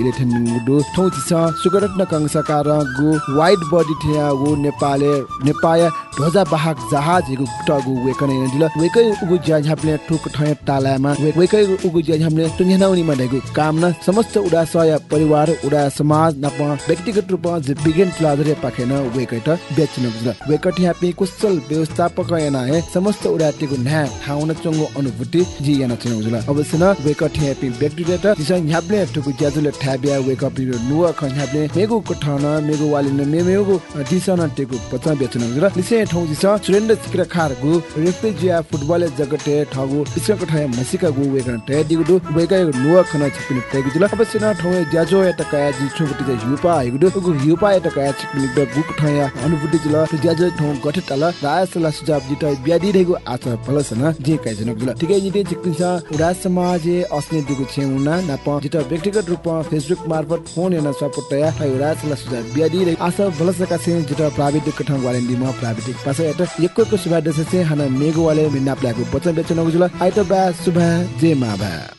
इले ठेन गुडो ठौ तिस सुगरत्न कंसकार गु वाइड बडी थिया गु नेपाले नेपाय ध्वजा बाहक जहाज गु टगु वेकन इन दिल वेकै उगु ज्या झ्याप्ले ठुक ठय टालामा वे- वेकै उगु ज्या झ्याप्ले तुन्याउनी मा दैगु कामना। समस्त उडास या परिवार उडा समाज नप व्यक्तिगत रूपमा जे बिगेन प्लाजरे पाखेन वेकै त बेच्न बुझल वेकट ह्यापी कुशल व्यवस्थापक याना हे समस्त उडाटीको न्या ठाउन चंगो अनुभूति जी याना बुझल अवश्य न वेकट ह्यापी व्यक्तिगत दिस ह्याप्ले ठुकु ज्याजुले ठ्याबिया वेकअप रियो नुवा ख ह्याप्ले मेगु कठन मेगु वालिन मेमेगु दिसन टेगु पचा बेच्न बुझल लिसे ठौ दिस सुरेन्द्र सिक्र खार गु रेफ्रिजिया फुटबल जगते ठगु इसक ठय मसिका गु वेकन टे दिगु वेकै नुवा खन छिपिन टेगु जुल अवश्य न ठौ ज्याजो एटा कया जी छुबटी जे युपा आइगु गु युपा एटा कया छिपिन द गुक ठय अनुभूति जुल ज्याजो ठौ गठे तल रायसला सुझाव जित ब्यादि रहेगु आचार फलसन जे काइ जनक जुल ठिकै जिते छ उडा समाज अस्ने दिगु छेउना नाप जित व्यक्तिगत रूपमा फेसबुक मार्फत फोन याना सपोर्ट तया ठै रायसला सुझाव ब्यादि रहे आशा फलसका से जित प्राविधिक ठङ वालेन्दी म प्राविधिक पास एट एकको सुभा दसे हना मेगु वाले मिनाप्लाको बचन बेचन जुल आइतो बा सुभा जे मा भा